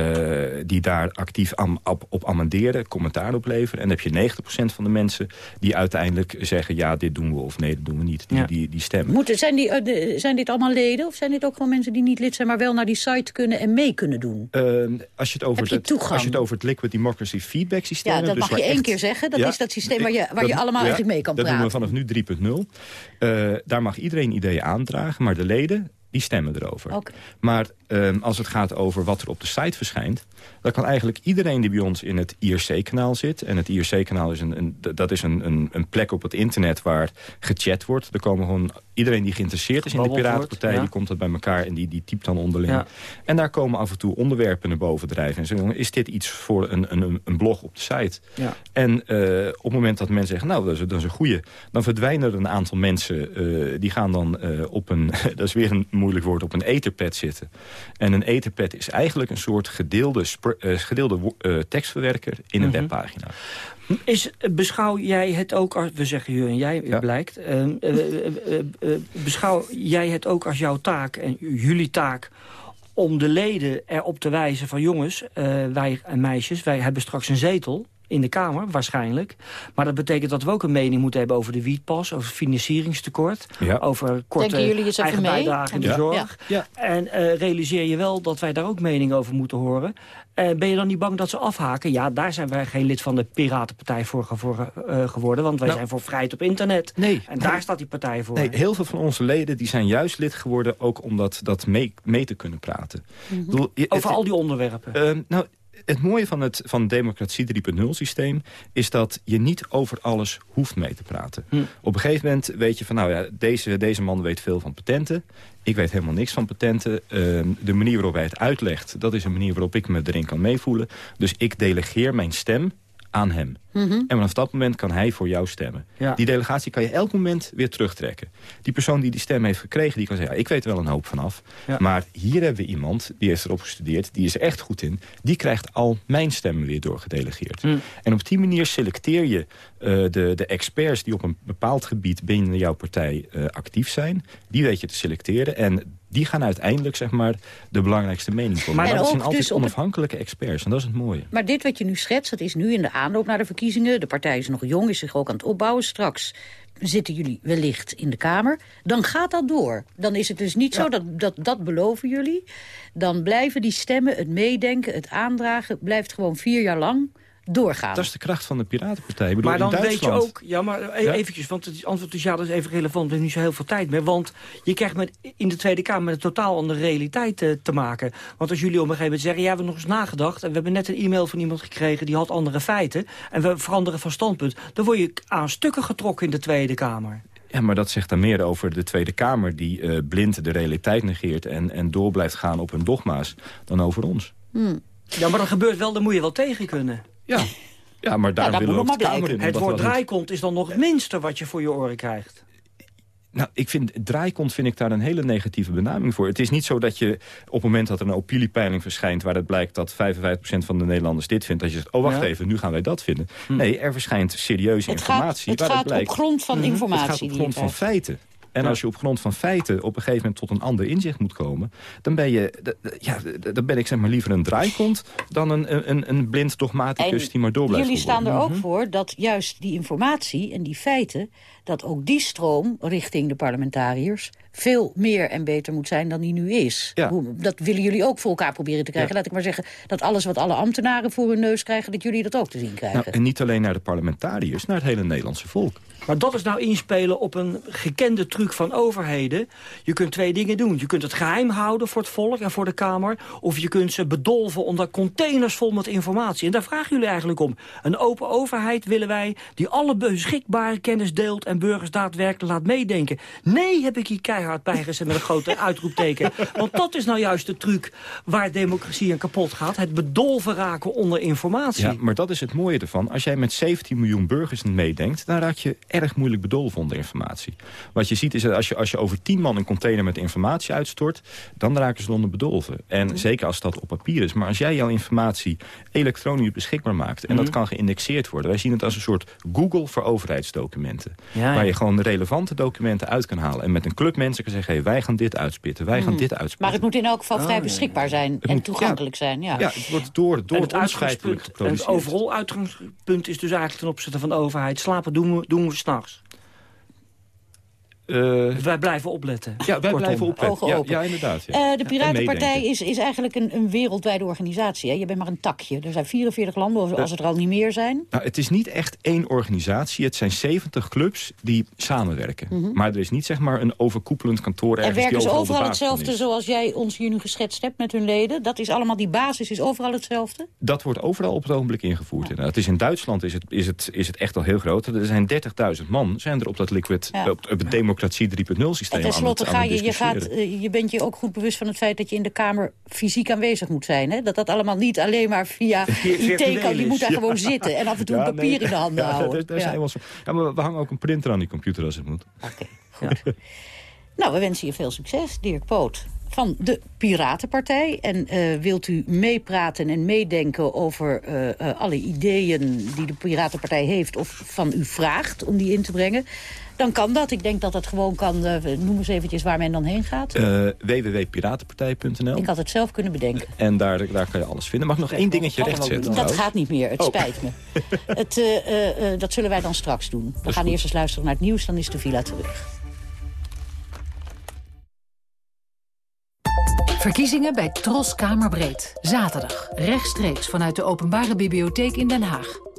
S30: die daar actief am, op, op amenderen, commentaar op leveren. En dan heb je 90% van de mensen die uiteindelijk zeggen... ja, dit doen we of nee, dat doen we niet. Die, ja. die, die stemmen.
S22: Moeten, zijn, die, uh, de, zijn dit allemaal leden of zijn dit ook gewoon mensen die niet lid zijn... maar wel naar die site kunnen en mee kunnen doen?
S30: als, je het over het, als je het over het Liquid Democracy Feedback systeem
S22: Ja, dat
S30: hebt,
S22: mag
S30: dus
S22: je één
S30: echt,
S22: keer zeggen. Dat
S30: ja,
S22: is dat systeem waar je, waar
S30: dat,
S22: je allemaal
S30: ja,
S22: eigenlijk mee kan
S30: dat
S22: praten.
S30: Dat doen we vanaf nu 3.0. Uh, daar mag iedereen ideeën aandragen, maar de leden die stemmen erover.
S22: Okay.
S30: Maar um, als het gaat over wat er op de site verschijnt... dan kan eigenlijk iedereen die bij ons in het IRC-kanaal zit... en het IRC-kanaal is, een, een, dat is een, een, een, plek op het internet waar gechat wordt. Er komen gewoon iedereen die geïnteresseerd is in de Piratenpartij...
S21: ja.
S30: die komt dat bij elkaar en die, die typt dan onderling.
S21: Ja.
S30: En daar komen af en toe onderwerpen naar boven drijven. En zeggen, is dit iets voor een, een, een blog op de site?
S21: Ja.
S30: En uh, op het moment dat mensen zeggen, nou, dat is, dat is een goeie... dan verdwijnen er een aantal mensen, uh, die gaan dan uh, op een... dat is weer een moeilijk woord, op een etherpad zitten. En een etherpad is eigenlijk een soort gedeelde, uh, gedeelde uh, tekstverwerker in een mm -hmm. webpagina.
S21: Is, beschouw jij het ook als... We zeggen je en jij, ja. blijkt. Uh, beschouw jij het ook als jouw taak en jullie taak om de leden erop te wijzen van... jongens, wij en meisjes, wij hebben straks een zetel in de Kamer, waarschijnlijk. Maar dat betekent dat we ook een mening moeten hebben over de wietpas... over financieringstekort,
S30: ja.
S21: over korte eigen bijdrage in de
S30: ja.
S21: zorg.
S30: Ja.
S21: En uh, realiseer je wel dat wij daar ook mening over moeten horen. Uh, ben je dan niet bang dat ze afhaken? Ja, daar zijn wij geen lid van de Piratenpartij voor, voor uh, geworden... want wij
S30: nou,
S21: zijn voor vrijheid op internet.
S30: Nee.
S21: En daar staat die partij voor.
S30: Nee, heel veel van onze leden die zijn juist lid geworden... ook om dat, dat mee, mee te kunnen praten.
S21: Mm -hmm. Bedoel, je, over het, al die onderwerpen.
S30: nou, het mooie van het van democratie 3.0 systeem is dat je niet over alles hoeft mee te praten.
S21: Hm.
S30: Op een gegeven moment weet je van nou ja, deze, deze man weet veel van patenten. Ik weet helemaal niks van patenten. Uh, de manier waarop hij het uitlegt, dat is een manier waarop ik me erin kan meevoelen. Dus ik delegeer mijn stem aan hem.
S22: Mm -hmm.
S30: En vanaf dat moment kan hij voor jou stemmen.
S21: Ja.
S30: Die delegatie kan je elk moment weer terugtrekken. Die persoon die die stem heeft gekregen, die kan zeggen... Ja, ik weet er wel een hoop vanaf.
S21: Ja.
S30: Maar hier hebben we iemand, die heeft erop gestudeerd... die is er echt goed in. Die krijgt al mijn stemmen weer doorgedelegeerd.
S21: Mm.
S30: En op die manier selecteer je uh, de, de experts... die op een bepaald gebied binnen jouw partij uh, actief zijn. Die weet je te selecteren. En die gaan uiteindelijk zeg maar, de belangrijkste mening vormen. Maar, dat zijn altijd dus onafhankelijke experts. En dat is het mooie.
S22: Maar dit wat je nu schetst, dat is nu in de aanloop naar de verkiezingen. De partij is nog jong, is zich ook aan het opbouwen. Straks zitten jullie wellicht in de Kamer. Dan gaat dat door. Dan is het dus niet ja. zo, dat, dat, dat beloven jullie. Dan blijven die stemmen, het meedenken, het aandragen... blijft gewoon vier jaar lang doorgaan.
S30: Dat is de kracht van de Piratenpartij. Ik bedoel,
S21: Maar dan
S30: in
S21: weet je ook, ja, maar e-
S30: Ja?
S21: eventjes, want het antwoord is ja, dat is even relevant. We hebben niet zo heel veel tijd meer, want je krijgt met, in de Tweede Kamer met een totaal andere realiteit eh, te maken. Want als jullie op een gegeven moment zeggen, ja, we hebben nog eens nagedacht... en we hebben net een e-mail van iemand gekregen die had andere feiten... en we veranderen van standpunt, dan word je aan stukken getrokken in de Tweede Kamer.
S30: Ja, maar dat zegt dan meer over de Tweede Kamer... die eh, blind de realiteit negeert en, en door blijft gaan op hun dogma's... dan over ons.
S21: Ja, maar dat gebeurt wel, daar moet je wel tegen kunnen.
S30: Ja, ja maar daar willen we ook de
S21: maar
S30: Kamer in.
S21: Het woord draaikont is dan nog het minste wat je voor je oren krijgt.
S30: Nou, ik vind, draaikont vind ik daar een hele negatieve benaming voor. Het is niet zo dat je op het moment dat er een opiniepeiling verschijnt... waar het blijkt dat 55% van de Nederlanders dit vindt... dat je zegt, oh wacht
S22: Ja.
S30: even, nu gaan wij dat vinden. Nee, er verschijnt serieuze
S22: Het gaat-
S30: informatie.
S22: het gaat op
S30: blijkt,
S22: grond van
S30: Mhm.
S22: informatie
S30: Het gaat op grond van feiten. En als je op grond van feiten op een gegeven moment tot een ander inzicht moet komen... dan ben, je, ja, dan ben ik zeg maar liever een draaikont... dan een, een, een blind dogmaticus die maar door blijft
S22: Jullie staan er ook voor dat juist die informatie en die feiten... dat ook die stroom richting de parlementariërs... veel meer en beter moet zijn dan die nu is.
S30: Ja.
S22: Dat willen jullie ook voor elkaar proberen te krijgen.
S30: Ja.
S22: Laat ik maar zeggen dat alles wat alle ambtenaren voor hun neus krijgen... dat jullie dat ook te zien krijgen.
S30: Nou, en niet alleen naar de parlementariërs, naar het hele Nederlandse volk.
S21: Maar dat is nou inspelen op een gekende truc van overheden. Je kunt twee dingen doen. Je kunt het geheim houden voor het volk en voor de Kamer. Of je kunt ze bedolven onder containers vol met informatie. En daar vragen jullie eigenlijk om. Een open overheid willen wij die alle beschikbare kennis deelt... en burgers daadwerkelijk laat meedenken. Nee, heb ik hier keihard bijgezet met een grote uitroepteken. Want dat is nou juist de truc waar democratie aan kapot gaat. Het bedolven raken onder informatie.
S30: Ja, maar dat is het mooie ervan. Als jij met 17 miljoen burgers meedenkt... dan raak je erg moeilijk bedolven onder informatie. Wat je ziet is dat als je, als je over 10 man een container met informatie uitstort... dan raken ze onder bedolven. En zeker als dat op papier is. Maar als jij jouw informatie elektronisch beschikbaar maakt... en dat
S21: Mhm.
S30: kan geïndexeerd worden. Wij zien het als een soort Google voor overheidsdocumenten.
S21: Ja, ja.
S30: Waar je gewoon relevante documenten uit kan halen. En met een club mensen kan zeggen... Hey, wij gaan dit uitspitten, wij gaan
S22: Hmm.
S30: dit uitspitten.
S22: Maar het moet in elk geval
S21: Oh,
S22: vrij
S21: ja,
S22: beschikbaar zijn
S30: Het
S22: en
S30: moet-
S22: toegankelijk zijn. Ja.
S30: Ja, het wordt door, door
S21: en het uitgangspunt, en het
S30: geproduceerd.
S21: overal uitgangspunt is dus eigenlijk ten opzichte van de overheid. Slapen doen we, doen we s'nachts. Wij blijven opletten.
S30: Ja, wij
S21: Kortom.
S30: blijven opletten.
S22: Ogen
S30: Ja,
S22: open.
S30: ja, inderdaad. Ja.
S22: Eh, de
S30: En
S22: Piratenpartij is, is eigenlijk een, een wereldwijde organisatie. Hè? Je bent maar een takje. Er zijn 44 landen, als het er al niet meer zijn.
S30: Nou, het is niet echt één organisatie. Het zijn 70 clubs die samenwerken.
S22: Mhm.
S30: Maar er is niet zeg maar een overkoepelend kantoor ergens
S22: En werken
S30: die
S22: ze
S30: overal,
S22: hetzelfde
S30: is.
S22: zoals jij ons hier nu geschetst hebt met hun leden? Dat is allemaal, die basis is overal hetzelfde?
S30: Dat wordt overal op het ogenblik ingevoerd. Het is in Duitsland is het, is, het, is het echt al heel groot. Er zijn 30.000 man zijn er op dat liquid,
S22: Ja.
S30: op, op het democratie 3.0 systeem
S22: En tenslotte
S30: aan het,
S22: ga je, je, gaat, eh, je bent je ook goed bewust van het feit dat je in de Kamer fysiek aanwezig moet zijn. Hè? Dat dat allemaal niet alleen maar via IT kan. Je moet daar
S30: Ja.
S22: gewoon zitten en af en toe
S30: Ja,
S22: een papier
S30: nee.
S22: in de handen
S30: Ja,
S22: houden.
S30: daar- zijn we ja, maar we hangen ook een printer aan die computer als het moet.
S22: Nou, we wensen je veel succes, Dirk Poot. Van de Piratenpartij. En eh, wilt u meepraten en meedenken over eh, alle ideeën die de Piratenpartij heeft... of van u vraagt om die in te brengen... dan kan dat. Ik denk dat dat gewoon kan. eh, noem eens eventjes waar men dan heen gaat.
S30: Eh www.piratenpartij.nl
S22: Ik had het zelf kunnen bedenken.
S30: En daar, daar kan je alles vinden. Mag ik nog één dingetje rechtzetten?
S22: Dat gaat niet meer, het
S30: Oh.
S22: spijt me. Het, eh, eh, eh, dat zullen wij dan straks doen. We gaan
S30: goed.
S22: eerst eens luisteren naar het nieuws, dan is de villa terug.
S31: Verkiezingen bij Tros Kamerbreed. Zaterdag, rechtstreeks vanuit de Openbare Bibliotheek in Den Haag.